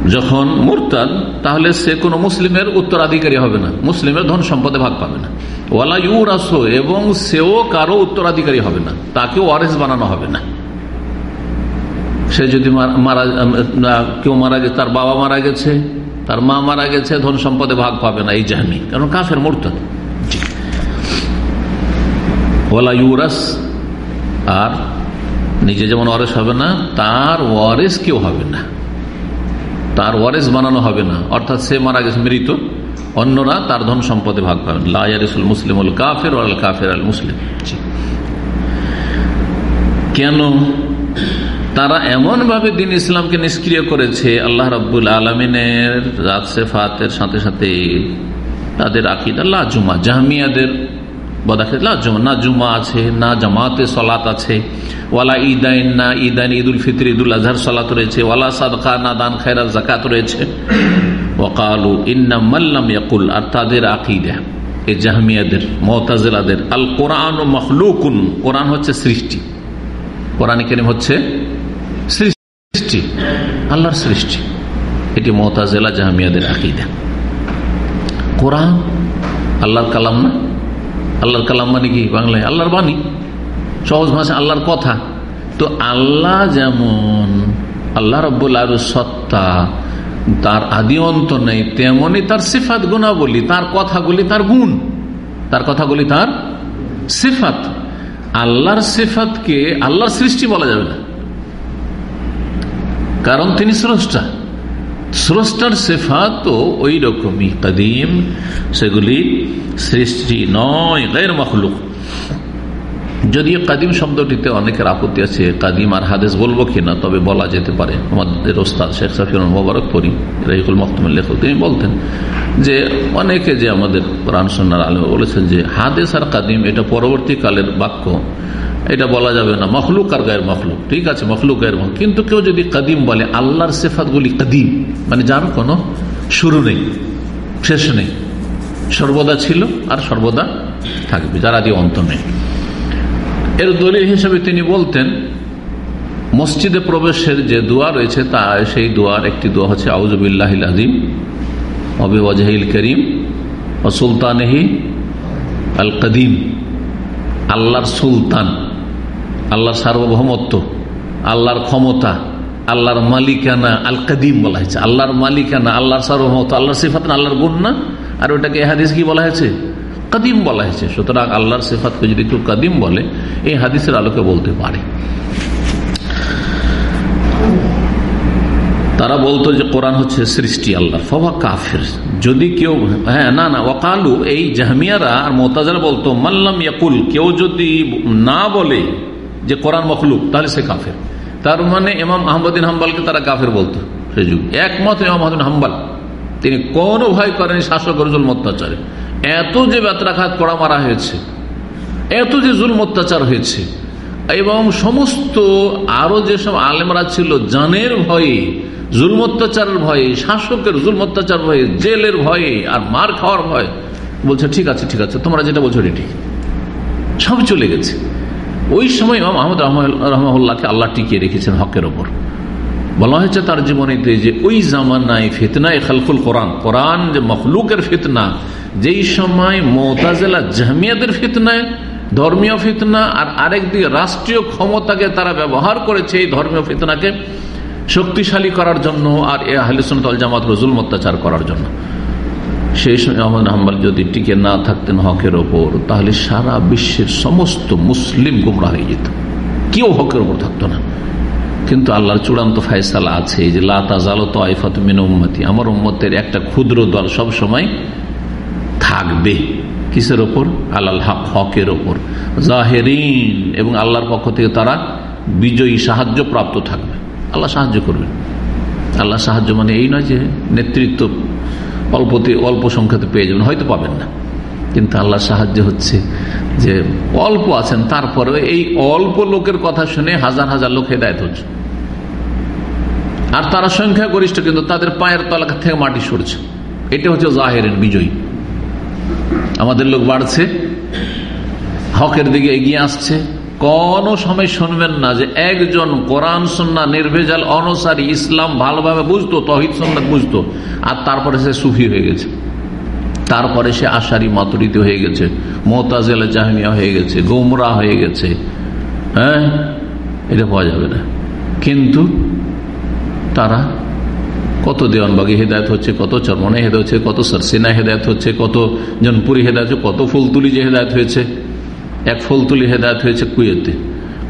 যখন মুরতাদ, তাহলে সে কোনো মুসলিমের উত্তরাধিকারী হবে না, মুসলিমের ধন সম্পদে ভাগ পাবে না। ওয়ালা ইউর আসো এবং সেও কারও উত্তরাধিকারী হবে না, তাকে ওয়ারেস বানানো হবে না। সে যদি মারা কেউ মারা গেছে, তার বাবা মারা গেছে, তার মা মারা গেছে ধন সম্পদে ভাগ পাবে না এই জাহানি। কারণ কাফের মূর্ত ওলা ইউরাস, আর নিজে যেমন ওয়ারেস হবে না, তার ওয়ারেস কেউ হবে না। তার ওয়ারেস বানানো হবে না। অর্থাৎ সে মারা গেছে মৃত, অন্যরা তার ধন সম্পদে ভাগ পাবেন লায়ারিসুল মুসলিম কাফের আল কাফের আল মুসলিম। কেন তারা এমন ভাবে দিন ইসলামকে নিষ্ক্রিয় করেছে, আল্লাহ রব্বুল আলমিনের রাত সেফাতের সাথে সাথে তাদের আকিদা লাজুমা, জাহামিয়াদের না জুমা আছে, না জামাতে সলাত আছে, ওয়ালা না ঈদ আজহার রয়েছে, ওয়ালা না দান জাকাত রয়েছে। ইয়াকুল, আর তাদের মতাজেলাদের আল কোরআন ও কোরআন হচ্ছে সৃষ্টি। কোরআন কেরিম হচ্ছে সৃষ্টি, আল্লাহর সৃষ্টি। এটি মতাজেলা জাহামিয়াদের আকিদা। কোরআন আল্লাহর কালাম না? আল্লাহর কালাম মানে কি বাংলায়? আল্লাহর বাণী। সহজ ভাষা আল্লাহর কথা। তো আল্লাহ যেমন, আল্লাহ রব্বুল আর সত্তা, তার আদি অন্ত নেই, তেমনি তার সিফাত গুণাবলী, তার কথাগুলি তার গুণ। তার কথাগুলি তার সিফাত। আল্লাহর সিফাতকে আল্লাহর সৃষ্টি বলা যাবে না। কারণ তিনি স্রষ্টা। স্রষ্টার সেফাত তো ওই রকমই কাদিম। সেগুলি সৃষ্টি নয়, গের মখলুক। যদিও কাদিম শব্দটিতে অনেকের আপত্তি আছে, কাদিম আর হাদেশ বলব কিনা, তবে বলা যেতে পারে। আমাদের ওস্তাদ শেখ সাফির মোবারক করি রাইকুল মখতুমের লেখক, তিনি বলতেন যে, অনেকে যে আমাদের কোরআন সন্ন্যার আলম বলেছেন যে, হাদেস আর কাদিম এটা পরবর্তীকালের বাক্য। এটা বলা যাবে না, মখলুক আর গায়ের মখলুক, ঠিক আছে, মখলুক গায়ের মখলুক। কিন্তু কেউ যদি কাদিম বলে, আল্লাহর সেফাতগুলি কাদিম মানে যার কোনো শুরু নেই, শেষ নেই, সর্বদা ছিল আর সর্বদা থাকবে, যার আদি অন্ত নেই। এর দলিল হিসেবে তিনি বলতেন, মসজিদে প্রবেশের যে দোয়া রয়েছে, তা সেই দোয়ার একটি দোয়া হচ্ছে আউজবিল্লাহ আজিম অবি ওয়াজহিল করিম ও সুলতানহি আল কদিম। আল্লাহর সুলতান। আল্লাহর সার্বভৌমত্ব, আল্লাহর ক্ষমতা, আল্লাহর মালিকানা আল কাদিম বলা হয়েছে। আল্লাহর মালিকানা, আল্লাহর সার্বভৌমত্ব, আল্লাহর সিফাত আল্লাহর গুণ গুন্না আর ওটাকে হাদিস কি বলা হয়েছে? কাদিম বলা হয়েছে। সুতরাং আল্লাহর সিফাতকে যদি কেউ কাদিম বলে, এই হাদিসের আলোকে বলতে পারে। তারা বলতো যে কোরআন হচ্ছে সৃষ্টি আল্লাহ ফবা কাফের। যদি কেউ হ্যাঁ না না ওকালু এই জাহমিয়ারা আর মোতাজার বলতো মাল্লাম ইয়াকুল কেউ যদি না বলে যে কোরআন মখলুক, তাহলে সে কাফের। তার মানে ইমাম আহমদিন হাম্বালকে তারা কাফের বলতো সে যুগ। একমত ইমাম আহমদিন হাম্বাল। তিনি কোনো ভয় করেন শাসক জুল অত্যাচারে। এত যে বেতরাঘাত করা মারা হয়েছে, এত যে জুল অত্যাচার হয়েছে, এবং সমস্ত আরও যেসব আলেমরা ছিল, জানের ভয়ে, জুলম অত্যাচারের ভয়ে, শাসকের জুলম অত্যাচার ভয়ে, জেলের ভয়ে, আর মার খাওয়ার ভয়, বলছে, ঠিক আছে ঠিক আছে, তোমরা যেটা বলছো ঠিক। সব চলে গেছে। ওই সময় ইমাম আহমদ রহমাল্লাহকে আল্লাহ টিকিয়ে রেখেছেন হকের ওপর। বলা হয়েছে তার জীবনীতে যে ওই জামানায় ফিতনায় খালফুল কোরআন কোরআন যে মখলুকের ফিতনা, যেই সময় মোতাজেলা জাহমিয়াদের ফিতনায় ধর্মীয় ফিতনা, আর আরেক দিকে রাষ্ট্রীয় ক্ষমতাকে তারা ব্যবহার করেছে এই ধর্মীয় ফিতনাকে শক্তিশালী করার জন্য, আর এ আহলিসল জামাত রজুল অত্যাচার করার জন্য। সেই সময় আহমদ হাম্বাল যদি টিকে না থাকতেন হকের ওপর, তাহলে সারা বিশ্বের সমস্ত মুসলিম গুমরা হয়ে যেত। কেউ হকের ওপর থাকতো না। কিন্তু আল্লাহর চূড়ান্ত ফায়সালা আছে যে লাফাত মিন উম্মতি। আমার উম্মতের একটা ক্ষুদ্র দল সব সময় থাকবে। কিসের ওপর? আল্লাহ হক, হকের ওপর। জাহেরিন এবং আল্লাহর পক্ষ থেকে তারা বিজয়ী সাহায্য প্রাপ্ত থাকবে। আল্লাহ সাহায্য করবেন। আল্লাহ সাহায্য মানে এই নয় যে নেতৃত্ব অল্পতে অল্প সংখ্যাতে পেয়ে যাবেন, হয়তো পাবেন না। কিন্তু আল্লাহ সাহায্য হচ্ছে যে অল্প আছেন, তারপরে এই অল্প লোকের কথা শুনে হাজার হাজার লোক হেদায়ত হচ্ছে। আর তারা সংখ্যা গরিষ্ঠ কিন্তু তাদের পায়ের তলা থেকে মাটি সরছে। এটা হচ্ছে জাহেরের বিজয়ী। আমাদের লোক বাড়ছে, হকের দিকে এগিয়ে আসছে কোন সময় শুনবেন না যে একজন কোরআন, সন্না, নির্ভেজাল, অনুসারী, ইসলাম ভালোভাবে বুঝতো, তহিদ সন্না বুঝতো, আর তারপরে সে সুফি হয়ে গেছে। তারপরে সে আশারি মাতুরিতে হয়ে গেছে, মোতাজেল জাহমিয়া হয়ে গেছে, গোমরা হয়ে গেছে। হ্যাঁ? এটা পাওয়া যাবে না। কিন্তু তারা কত দেওয়ানবাগি হেদায়ত হচ্ছে, কত চরমনে হেদায়ত হচ্ছে, কত সরসেনা হেদায়ত হচ্ছে, কত জনপুরি হেদায়ত হচ্ছে, কত ফুলতুলি যে হেদায়ত হয়েছে। এক ফুলতুলি হেদায়ত হয়েছে কুয়েতে।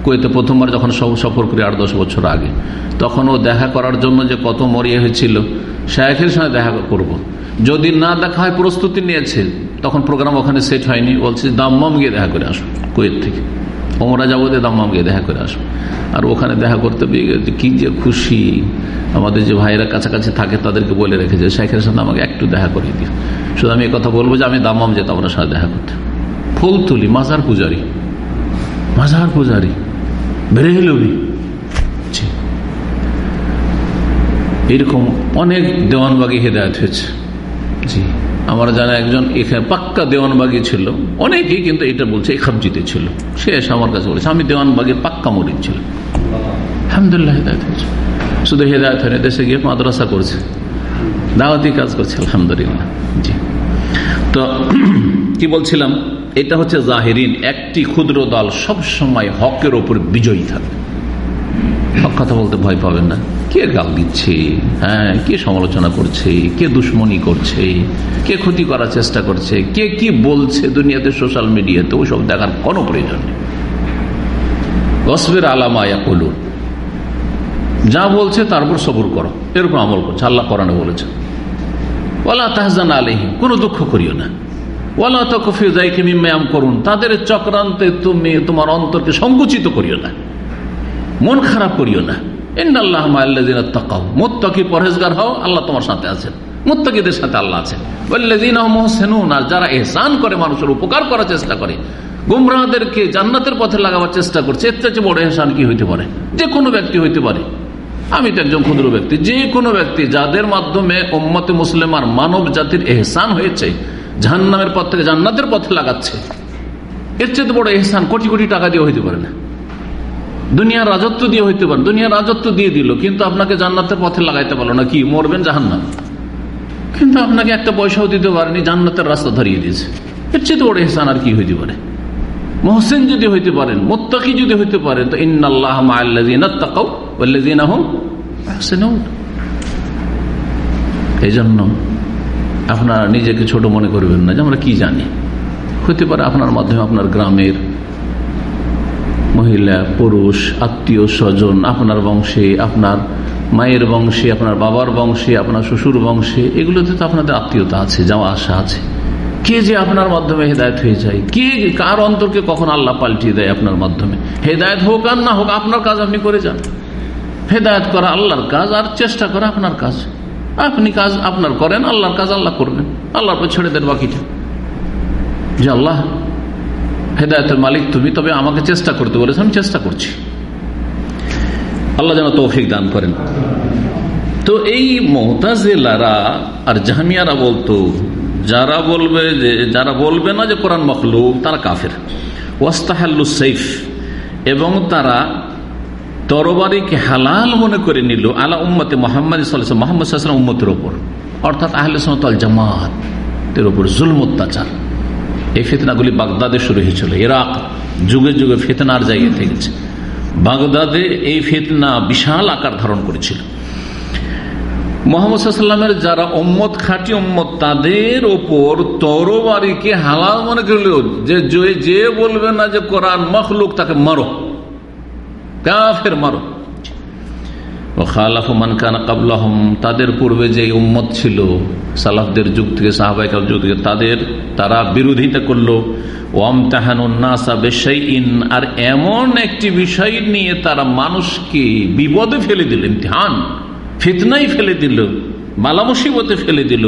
কুয়েতে প্রথমবার যখন সব সফর করি আট দশ বছর আগে। তখন ও দেখা করার জন্য যে কত মরিয়া হয়েছিল শাহেখের সঙ্গে দেখা করব। যদি না দেখা হয়, প্রস্তুতি নিয়েছে। তখন প্রোগ্রাম ওখানে সেট হয়নি। বলছে, দাম্মাম গিয়ে দেখা করে আসো, কুয়েত থেকে। ওমরা যাব দিয়ে দাম্মাম গিয়ে দেখা করে আসো। আর ওখানে দেখা করতে কি যে খুশি। আমাদের যে ভাইরা কাছাকাছি থাকে, তাদেরকে বলে রেখেছে শেখের সাথে আমাকে একটু দেখা করে দিও। শুধু আমি কথা বলব যে, আমি দাম্মাম যেতাম আপনার সাথে দেখা করতে। ফুল তুলি মাজার পূজারি। মাজার পূজারি। বেরেহলবি এরকম অনেক দেওয়ানবাগি হেদায়ত হয়েছে। জি। আমার জানা একজন এখানে পাক্কা দেওয়ানবাগি ছিল। অনেকেই কিন্তু এটা বলছে, এই খাবজিতে ছিল। সে এসে আমার কাছে বলেছে, আমি দেওয়ানবাগের পাক্কা মরিদ ছিল আলহামদুলিল্লাহ, হেদায়ত হয়েছে। শুধু হেদায়ত হয়নি, দেশে গিয়ে মাদ্রাসা করছে। দাওয়াতি কাজ করছে, আলহামদুলিল্লাহ। জি। তো, [CLEARS THROAT] কি বলছিলাম? এটা হচ্ছে জাহেরিন, একটি ক্ষুদ্র দল সব সময় হকের ওপর বিজয়ী থাকবে হক কথা বলতে ভয় পাবেন না। কে গাল দিচ্ছে? হ্যাঁ কে সমালোচনা করছে? কে দুশ্মনী করছে? কে ক্ষতি করার চেষ্টা করছে? কে কি বলছে দুনিয়াতে সোশ্যাল মিডিয়াতে? ওসব দেখার কোনো প্রয়োজন নেই। গসবের আলামায়া কলুন যা বলছে তার উপর সবর করো। এরকম আমল করছে। আল্লাহ করানো বলেছে ওলা তাহজান আলহিম কোনো দুঃখ করিও না। করুন তাদের চক্রান্তে তুমি তোমার অন্তরকে সংকুচিত করিও না। মন খারাপ করিও না। পরহেজগার হও, আল্লাহ তোমার সাথে আছেন। সাথে আল্লাহ যারা এহসান করে, মানুষের উপকার করার চেষ্টা করে, গুমরাহদেরকে জান্নাতের পথে লাগাবার চেষ্টা করছে, এর চেয়ে বড় এহসান কি হইতে পারে? যে কোনো ব্যক্তি হইতে পারে। আমি তো একজন ক্ষুদ্র ব্যক্তি। যে কোনো ব্যক্তি যাদের মাধ্যমে ওম্মতে মুসলিম আর মানব জাতির এহসান হয়েছে জাহান্নামের পথ থেকে জান্নাতের পথে লাগাচ্ছে। এর চেয়ে বড় এহসান কোটি কোটি টাকা দিয়ে হইতে পারে না। দুনিয়ার রাজত্ব দিয়ে হইতে পারে দুনিয়ার রাজত্ব দিয়ে দিল, কিন্তু আপনাকে জান্নাতের পথে লাগাইতে পারল না। কি, মরবেন জাহান্নাম? কিন্তু আপনাকে একটা পয়সাও দিতে পারেনি, জান্নাতের রাস্তা ধরিয়ে দিয়েছে। এর চেয়ে বড় এহসান আর কি হইতে পারে? মহসেন যদি হইতে পারেন, মোত্তাকি যদি হইতে পারেন, তো ইন্নআল্লাহ এই জন্য আপনারা নিজেকে ছোট মনে করবেন না যে আমরা কি জানি। হতে পারে আপনার মাধ্যমে আপনার গ্রামের মহিলা, পুরুষ, আত্মীয়, স্বজন, আপনার বংশে, আপনার মায়ের বংশে, আপনার বাবার বংশে, আপনার শ্বশুর বংশে, এগুলোতে তো আপনাদের আত্মীয়তা আছে, যাওয়া আশা আছে। কে যে আপনার মাধ্যমে হেদায়ত হয়ে যায়? কে কার অন্তরকে কখন আল্লাহ পাল্টিয়ে দেয় আপনার মাধ্যমে? হেদায়ত হোক আর না হোক, আপনার কাজ আপনি করে যান। হেদায়ত করা আল্লাহর কাজ আর চেষ্টা করা আপনার কাজ। আপনি কাজ আপনার করেন, আল্লাহর কাজ আল্লাহ করবেন। আল্লাহর পর ছেড়ে দেন বাকিটা। যে আল্লাহ, হেদায়তের মালিক তুমি, তবে আমাকে চেষ্টা করতে বলেছ, আমি চেষ্টা করছি। আল্লাহ যেন তৌফিক দান করেন। তো এই মোহতাজেলারা আর জাহামিয়ারা বলতো, যারা বলবে যে, যারা বলবে না যে কোরআন মখলুক, তারা কাফের। ওয়াস্তাহাল্লু সৈফ এবং তারা তরবারিকে হালাল মনে করে নিল আলা উম্মতে মোহাম্মদ মোহাম্মদ উম্মতের ওপর। অর্থাৎ আহলে সনতল জামাতের ওপর জুলম অত্যাচার। এই ফেতনাগুলি বাগদাদে শুরু হয়েছিল, ইরাক যুগে যুগে ফেতনার জায়গায় থেকেছে। বাগদাদে এই ফেতনা বিশাল আকার ধারণ করেছিল। মোহাম্মদের যারা ওম্মত খাটি ওম্মত তাদের ওপর তরবারিকে হালাল মনে করল যে যে বলবে না যে কোরআন মখলুক, তাকে মারো। কাফের মারো। তাদের পূর্বে যে উম্মত ছিল, সালাফদের যুগ থেকে সাহাবাই যুগ থেকে, তাদের তারা বিরোধিতা করল। ওম বেশাইন আর এমন একটি বিষয় নিয়ে তারা মানুষকে বিপদে ফেলে দিল, ইমতিহান, ফিতনাই ফেলে দিল, মালা মুসিবতে ফেলে দিল।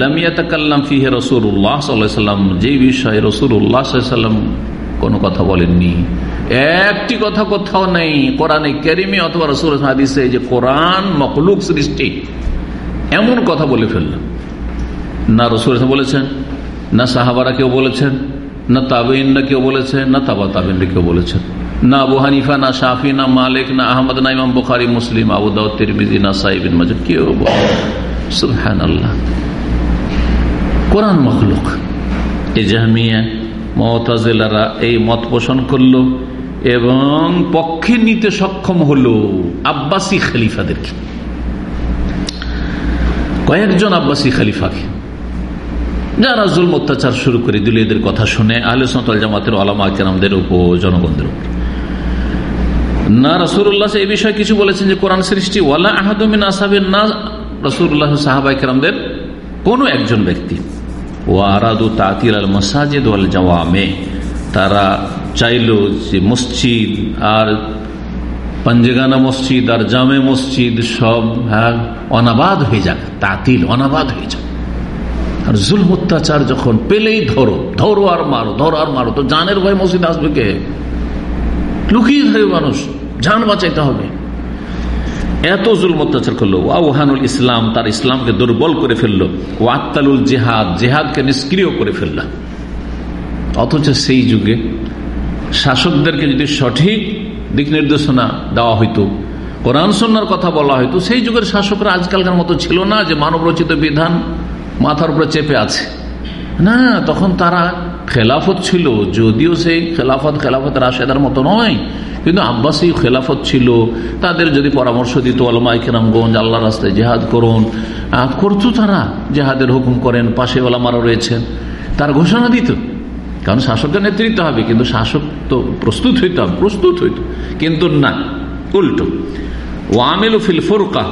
লামিয়াতাকাল্লাম ফিহে রসুল্লাহ সাল্লাম যে বিষয়ে রসুল্লাহ সাল্লাম কোনো কথা বলেননি। একটি কথা কোথাও নেই, কোরআনে কেরিমি অথবা রসুল হাদিসে যে কোরআন মকলুক সৃষ্টি। এমন কথা বলে ফেললাম না রসুল বলেছেন, না সাহাবারা কেউ বলেছেন, না তাবেইনরা কেউ বলেছেন, না তাবা তাবেইনরা কেউ বলেছেন। না আবু হানিফা, না শাফি, না মালিক, না আহমদ, না ইমাম বুখারি, মুসলিম, আবু তিরমিজি, না সাইবিন মাজুদ কেউ সুহান আল্লাহ কোরআন মখলুক। এই জাহামিয়া মমতাজেলারা এই মত পোষণ করল। এবং পক্ষে নিতে সক্ষম হলো আব্বাসী খালিফাদেরকে। কয়েকজন আব্বাসী খালিফাকে। যারা জুল অত্যাচার শুরু করে দিল, এদের কথা শুনে আহলে সন্তল জামাতের আলামা কেরামদের উপর, জনগণদের উপর। না রসুল্লাহ এই বিষয়ে কিছু বলেছেন যে, কোরআন সৃষ্টি, ওয়ালা আহাদমিন আসাবের না রসুল্লাহ সাহাবাই কেরামদের কোনো একজন ব্যক্তি ও আরাদু তাতির আল মসাজিদ ওয়াল জাওয়ামে, তারা চাইল যে মসজিদ আর পঞ্জেগানা মসজিদ আর জামে মসজিদ সব হ্যাঁ অনাবাদ হয়ে যাক, তাতিল অনাবাদ হয়ে যাক। আর জুল অত্যাচার যখন পেলেই ধরো ধরো আর মারো, ধরো আর মারো, তো জানের ভয় মসজিদ আসবে কে? লুকিয়ে থাকে মানুষ, জান বাঁচাইতে হবে। এত জুল অত্যাচার করল ওয়াহানুল ইসলাম, তার ইসলামকে দুর্বল করে ফেলল, ও আত্মালুল জেহাদ, জেহাদকে নিষ্ক্রিয় করে ফেললাম অথচ সেই যুগে শাসকদেরকে যদি সঠিক দিক নির্দেশনা দেওয়া হইতো, কোরআন সন্ন্যার কথা বলা হয়তো সেই যুগের শাসকরা আজকালকার মতো ছিল না যে মানব রচিত বিধান মাথার উপরে চেপে আছে। না, তখন তারা খেলাফত ছিল, যদিও সেই খেলাফত খেলাফত রাশেদার মতো নয়, কিন্তু আব্বাসী খেলাফত ছিল, তাদের যদি পরামর্শ দিত আলমাই কেরামগঞ্জ আল্লাহ রাস্তায় জেহাদ করুন করতো তারা, জেহাদের হুকুম করেন, পাশে ওলামারা রয়েছেন, তার ঘোষণা দিত। কারণ শাসকের নেতৃত্ব হবে, কিন্তু শাসক তো প্রস্তুত হইতে হবে, প্রস্তুত হইত কিন্তু না, উল্টো। ওয়ামিল ফিল ফুরকা,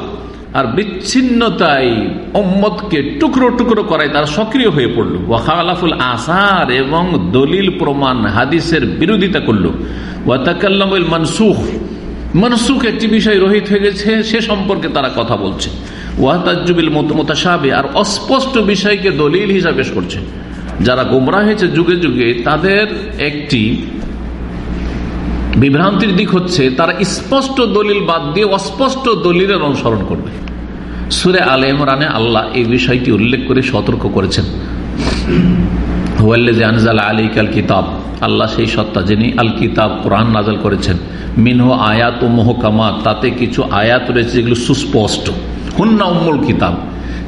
আর বিচ্ছিন্নতায় ওম্মতকে টুকরো টুকরো করায় তারা সক্রিয় হয়ে পড়ল। ওয়াখালাফুল আসার এবং দলিল প্রমাণ হাদিসের বিরোধিতা করল। ওয়াতাকাল্লামুল মানসুখ, মনসুখ একটি বিষয় রহিত হয়ে গেছে, সে সম্পর্কে তারা কথা বলছে। ওয়াতাজুবিল মোতাসাবে আর অস্পষ্ট বিষয়কে দলিল হিসাবে পেশ করছে। যারা গোমরা হয়েছে যুগে যুগে, তাদের একটি বিভ্রান্তির দিক হচ্ছে, তারা স্পষ্ট দলিল বাদ দিয়ে অস্পষ্ট দলিলের অনুসরণ করবে। সুরে আল ইমরানে আল্লাহ এই বিষয়টি উল্লেখ করে সতর্ক করেছেন। কিতাব, আল্লাহ সেই সত্তা যিনি আল কিতাব কোরআন নাজাল করেছেন। মিনহ আয়াত ও মোহকামাত তাতে কিছু আয়াত রয়েছে যেগুলো সুস্পষ্ট। হুন্না উম্মুল কিতাব।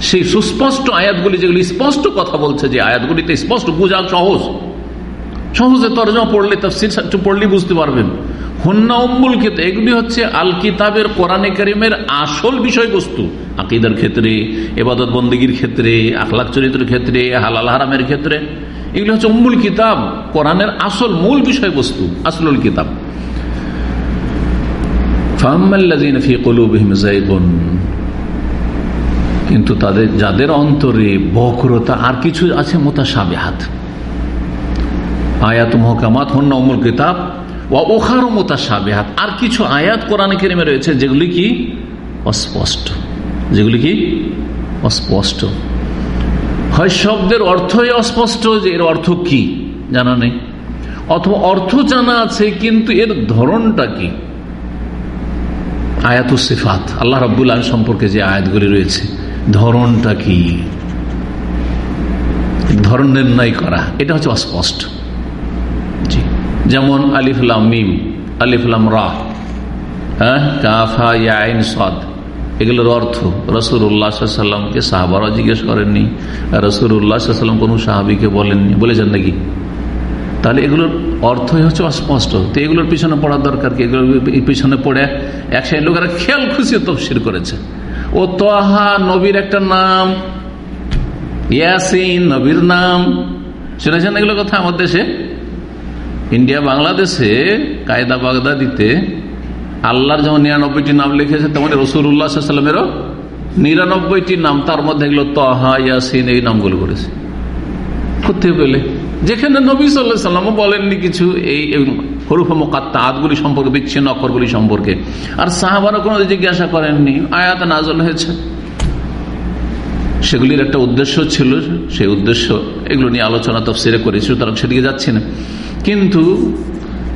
সেই সুস্পষ্ট আয়াতগুলি যেগুলি স্পষ্ট কথা বলছে যে আয়াতগুলিতে স্পষ্ট বোঝা সহজ। সহজে তর্জমা পড়লে, তফসির পড়লে বুঝতে পারবেন। হন্না উম্মুল কিতাব এগুলি হচ্ছে আল কিতাবের কোরআনে করিমের আসল বিষয়বস্তু। আকিদার ক্ষেত্রে এবাদত বন্দীগীর ক্ষেত্রে, আখলাক চরিত্রের ক্ষেত্রে, হালাল হারামের ক্ষেত্রে। এগুলি হচ্ছে উম্মুল কিতাব, কোরআনের আসল মূল বিষয়বস্তু, আসলুল কিতাব। কিন্তু তাদের, যাদের অন্তরে বক্রতা আর কিছু আছে মোতাসাবে হাত আয়াত মহকামাত, হন্না অমুল কিতাব ওখারও মোতাসাবে হাত আর কিছু আয়াত কোরআন কেরিমে রয়েছে, যেগুলি কি? অস্পষ্ট। যেগুলি কি? অস্পষ্ট। হয় শব্দের অর্থই অস্পষ্ট, যে এর অর্থ কি? জানা নেই। অথবা অর্থ জানা আছে, কিন্তু এর ধরনটা কি? আয়াত সিফাত। আল্লাহ রাবুল আলম সম্পর্কে যে আয়াতগুলি রয়েছে ধরনটা কি? ধরন নির্ণয় করা। এটা হচ্ছে অস্পষ্ট। যেমন আলিফুলাম মিম আলিফুলাম রাহ হ্যাঁ? কাফা ইয়াইন সদ। এগুলোর অর্থ সাহাবারা জিজ্ঞেস করেননি রসুর উল্লাহাম কোন সাহাবিকে বলেননি। বলেছেন নাকি? তাহলে এগুলোর অর্থই হচ্ছে অস্পষ্ট। তো এগুলোর পিছনে পড়ার দরকার কি? এগুলোর পিছনে পড়ে এক সাইড লোকেরা খেয়াল খুশি তফসির করেছে। ও তোহা নবীর একটা নাম, ইয়াসিন নবীর নাম। শুনেছেন এগুলো কথা আমার দেশে? ইন্ডিয়া, বাংলাদেশে, কায়দা বাগদা দিতে আল্লাহর যেমন নিরানব্বইটি নাম লিখেছে, তেমন রসুল্লাহামেরও নিরানব্বইটি নাম, তার মধ্যে এগুলো তহা, ইয়াসিন এই নামগুলো করেছে। করতে পেলে? যেখানে নবী সাল্লাহ সাল্লামও বলেননি কিছু এই হরুফ মোকাত্তা আতগুলি সম্পর্কে, বিচ্ছিন্ন অক্ষরগুলি সম্পর্কে। আর সাহাবারা কোনো জিজ্ঞাসা করেননি, আয়াত নাজল হয়েছে? সেগুলির একটা উদ্দেশ্য ছিল, সেই উদ্দেশ্য, এগুলো নিয়ে আলোচনা, তফসিরে করেছি সুতরাং সেদিকে যাচ্ছি না। কিন্তু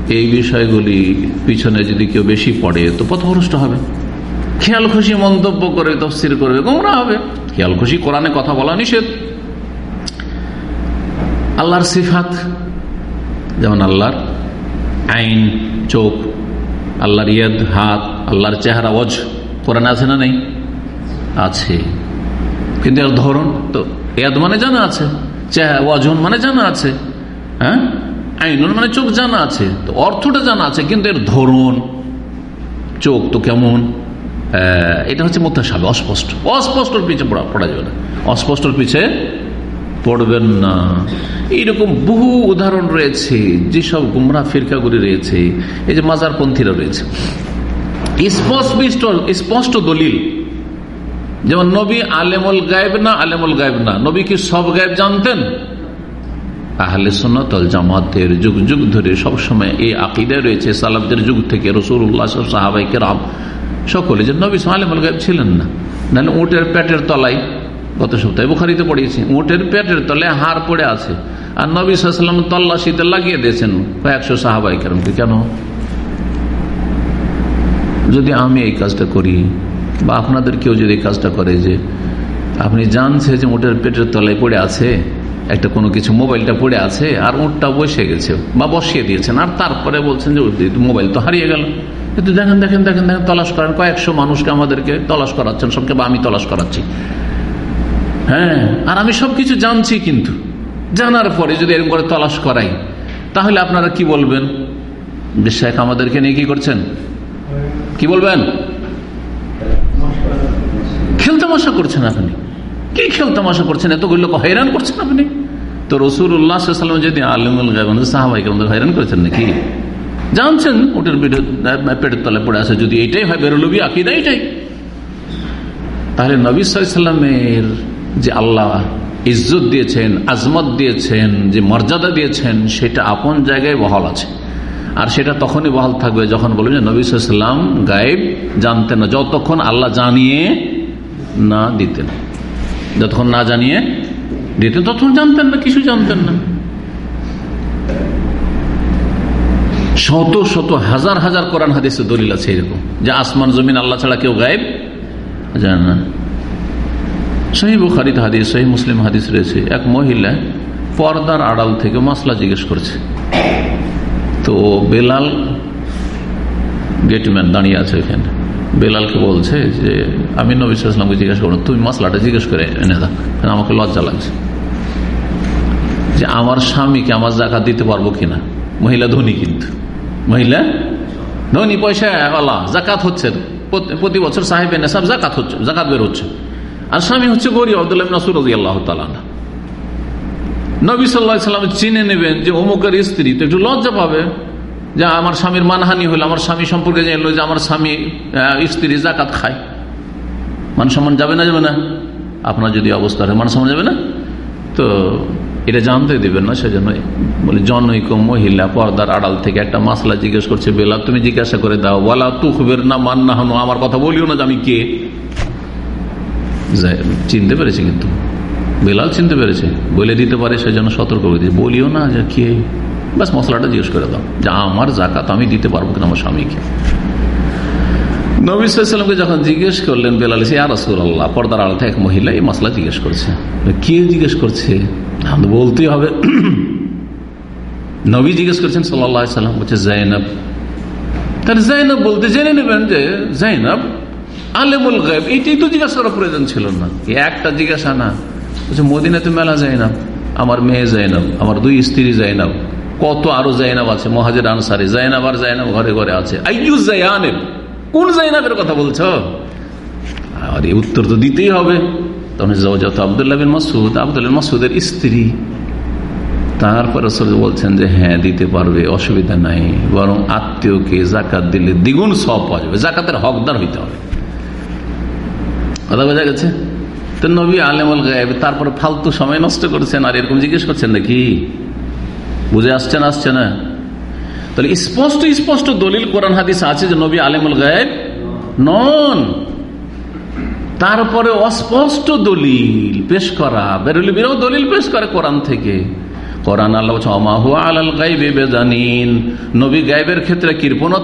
এই বিষয়গুলি পিছনে যদি কেউ বেশি পড়ে, তো পথভ্রষ্ট হবে। খেয়াল খুশি মন্তব্য করে, তফসির করবে, গোমরা হবে। খেয়াল খুশি কোরআনে কথা বলা নিষেধ। আল্লাহর সিফাত, যেমন আল্লাহর আইন, চোখ, আল্লাহর ইয়দ, হাত, আল্লাহর চেহারা, ওজ, কোরআন আছে না নেই? আছে। কিন্তু এর ধরন তো এদ মানে জানা আছে ওজন মানে জানা আছে হ্যাঁ? আইনুন মানে চোখ জানা আছে, তো অর্থটা জানা আছে, কিন্তু এর ধরন, চোখ তো কেমন? এটা হচ্ছে মোত্তাসাবে অস্পষ্ট। অস্পষ্টর পিছিয়ে পড়া পড়া যাবে না। অস্পষ্টর পিছে পড়বেন না। এইরকম বহু উদাহরণ রয়েছে, যেসব গুমরা ফিরকাগুলি রয়েছে, এই যে মাজারপন্থীরা রয়েছে। স্পষ্ট স্পষ্ট দলিল, যেমন নবী আলেমুল গায়েব না, আলেমুল গায়েব না। নবী কি সব গায়েব জানতেন? আহলে সন্ন্যতল জামাতের যুগ যুগ ধরে সবসময় এই আকিদায় রয়েছে সালাবদের যুগ থেকে রসুল্লাহ সাহাবাই কেরাম। সকলে যে নবী আলেমুল গায়েব ছিলেন না। নাহলে উটের পেটের তলায় গত সপ্তাহে বুখারিতে পড়িয়েছি। উটের পেটের তলে হার পড়ে আছে। আর নবী সাল্লাম তল্লাশিতে লাগিয়ে দিয়েছেন কয়েকশো সাহাবাই কেরামকে। কেন? যদি আমি এই কাজটা করি, বা আপনাদের কেউ যদি এই কাজটা করে যে আপনি জানছে যে উটের পেটের তলায় পড়ে আছে, একটা কোনো কিছু মোবাইলটা পড়ে আছে, আর উঠটা বসে গেছে, বা বসিয়ে দিয়েছেন, আর তারপরে বলছেন যে মোবাইল তো হারিয়ে গেল। কিন্তু দেখেন দেখেন দেখেন দেখেন, তলাশ করেন কয়েকশো মানুষকে আমাদেরকে তলাশ করাচ্ছেন, সবকে বা আমি তলাশ করাচ্ছি। হ্যাঁ আর আমি সবকিছু জানছি কিন্তু। জানার পরে যদি এরকম করে তলাশ করাই, তাহলে আপনারা কি বলবেন? শেখ আমাদেরকে নিয়ে কি করছেন? কি বলবেন? খেলতামাশা করছেন আপনি। কি খেলতামাশা করছেন? এতগুলো হয়রান করছেন আপনি। তো রসুল উল্লাহাম যদি আলিমুল গাইবান সাহাবাইকে আমাদের হয়রান করেছেন নাকি? জানছেন? ওটার পেটের তলে পড়ে আছে। যদি এইটাই হয়, বেরোলবি আকিদা এইটাই তাহলে নবী সাল্লামের যে আল্লাহ ইজ্জত দিয়েছেন, আজমত দিয়েছেন, যে মর্যাদা দিয়েছেন, সেটা আপন জায়গায় বহাল আছে। আর সেটা তখনই বহাল থাকবে যখন বলবেন যে নবী সাল্লাম গায়েব জানতেন না, যতক্ষণ আল্লাহ জানিয়ে না দিতেন। যতক্ষণ না জানিয়ে দিতেন, ততক্ষণ জানতেন না, কিছু জানতেন না। শত শত, হাজার হাজার কোরআন হাদিসে দলিল আছে এরকম। যে আসমান, জমিন আল্লাহ ছাড়া কেউ গায়েব জানে না। সহি বুখারিত হাদিস সহি মুসলিম হাদিস রয়েছে। এক মহিলা পর্দার আড়াল থেকে মশলা জিজ্ঞেস করছে। তো বেলাল গেটম্যান দাঁড়িয়ে আছে ওইখানে। বেলালকে বলছে যে, আমি নবী ইসলামকে জিজ্ঞেস করব, তুমি মশলাটা জিজ্ঞেস করে এনে দাও। আমাকে লজ্জা লাগছে? যে, আমার স্বামীকে আমার জাকাত দিতে পারব কিনা? মহিলা ধনী কিন্তু। মহিলা ধনী পয়সা জাকাত হচ্ছে। প্রতি বছর সাহেব এনে সব জাকাত হচ্ছে, জাকাত বের হচ্ছে। আর স্বামী হচ্ছে গরিব, আবদুল্লাহ নাসুর আল্লাহ তালা নবী সাল্লাম চিনে নেবেন যে অমুকের স্ত্রী, তো একটু লজ্জা পাবে যে আমার স্বামীর মানহানি হলো, আমার স্বামী সম্পর্কে জানলো যে আমার স্বামী স্ত্রী জাকাত খায়। মান সম্মান যাবে না যাবে না? আপনার যদি অবস্থা হয়, মান সম্মান যাবে না? তো এটা জানতে দেবেন না, সেজন্য বলে, জনৈক মহিলা পর্দার আড়াল থেকে একটা মাসলা জিজ্ঞেস করছে, বেলা তুমি জিজ্ঞাসা করে দাও বলা তুখবের না মান না হনো আমার কথা বলিও না যে আমি কে। চিনতে পেরেছে কিন্তু। বেলাল চিনতে পেরেছে। বলে দিতে পারে সে সেজন্য সতর্ক করে দিয়ে বলিও না যে কে। বাস মশলাটা জিজ্ঞেস করে দাও। যে আমার জাকাত, আমি দিতে পারব কিনা আমার স্বামীকে। নবীলামকে যখন জিজ্ঞেস করলেন বেলাল আর রসুল্লাহ পর্দার আড়াতে এক মহিলা এই মশলা জিজ্ঞেস করছে। কে জিজ্ঞেস করছে? বলতেই হবে। নবী জিজ্ঞেস করছেন সাল্লাহ সাল্লাম, বলছে, জাইনব। তাহলে জাইনব বলতে জেনে নেবেন যে, জাইনব আলেমুল গায়েব এইটাই তো জিজ্ঞাসা করার প্রয়োজন ছিল না। একটা জিজ্ঞাসা না, বলছে, মদিনাতে মেলা যায় না আমার মেয়ে জাইনব, আমার দুই স্ত্রী জাইনব, কত আরও জাইনাব আছে, মহাজের আনসারি, জাইনাব আর জাইনাব ঘরে ঘরে আছে। কোন জাইনাবের কথা বলছো? আর এই উত্তর তো দিতেই হবে। তখন যত আবদুল্লাহ মাসুদ আবদুল্লাহ মাসুদের স্ত্রী। তারপরে বলছেন যে হ্যাঁ দিতে পারবে, অসুবিধা নাই, বরং আত্মীয়কে জাকাত দিলে দ্বিগুণ সব পাওয়া যাবে, জাকাতের হকদার হইতে হবে। কথা বোঝা গেছে? তো নবী আলেমুল গায়েব তারপরে ফালতু সময় নষ্ট করছেন আর এরকম জিজ্ঞেস করছেন নাকি? বুঝে আসছে না আসছে না? তাহলে স্পষ্ট স্পষ্ট দলিল কোরআন হাদিস আছে যে নবী আলেমুল গায়েব নন। তারপরে অস্পষ্ট দলিল পেশ করা, বেরোলি বেরো দলিল পেশ করে কোরআন থেকে। নবী ক্ষেত্রে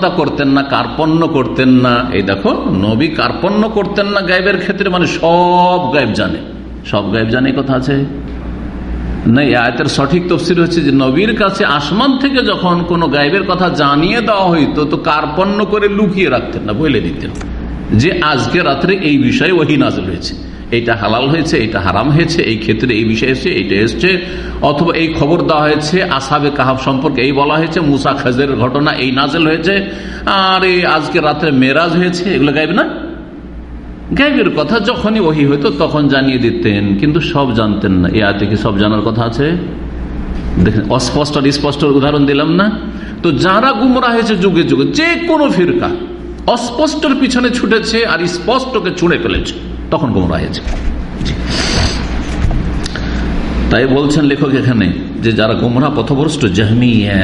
করতেন না, কার্পণ্য করতেন না। এই দেখো, নবী কার্পণ্য করতেন না ক্ষেত্রে মানে সব জানে। সব জানে কথা আছে? না সঠিক তফসির হচ্ছে যে নবীর কাছে আসমান থেকে যখন কোনো গাইবের কথা জানিয়ে দেওয়া হইতো, তো কার্পণ্য করে লুকিয়ে রাখতেন না বলে দিতেন। যে আজকে রাত্রে এই বিষয়ে ওহি নাজল হয়েছে। এইটা হালাল হয়েছে, এটা হারাম হয়েছে, এই ক্ষেত্রে এই বিষয় এসছে, এইটা এসছে। অথবা এই খবর দেওয়া হয়েছে, আসাবে কাহাব সম্পর্কে এই বলা হয়েছে, মুসা খাজের ঘটনা এই নাজেল হয়েছে। আর এই আজকে রাত্রে মেরাজ হয়েছে, এগুলো গাইবে না গাইবের কথা যখনই ওহি হইতো তখন জানিয়ে দিতেন, কিন্তু সব জানতেন না। এ আতে কি সব জানার কথা আছে? দেখেন, অস্পষ্ট আর স্পষ্ট উদাহরণ দিলাম না। তো যারা গুমরা হয়েছে যুগে যুগে, যে কোনো ফিরকা, অস্পষ্টর পিছনে ছুটেছে আর স্পষ্টকে ছুঁড়ে ফেলেছে। তখন গোমরা হয়েছে। তাই বলছেন লেখক এখানে যে যারা গুমরা, পথভ্রষ্ট, জাহমিয়া,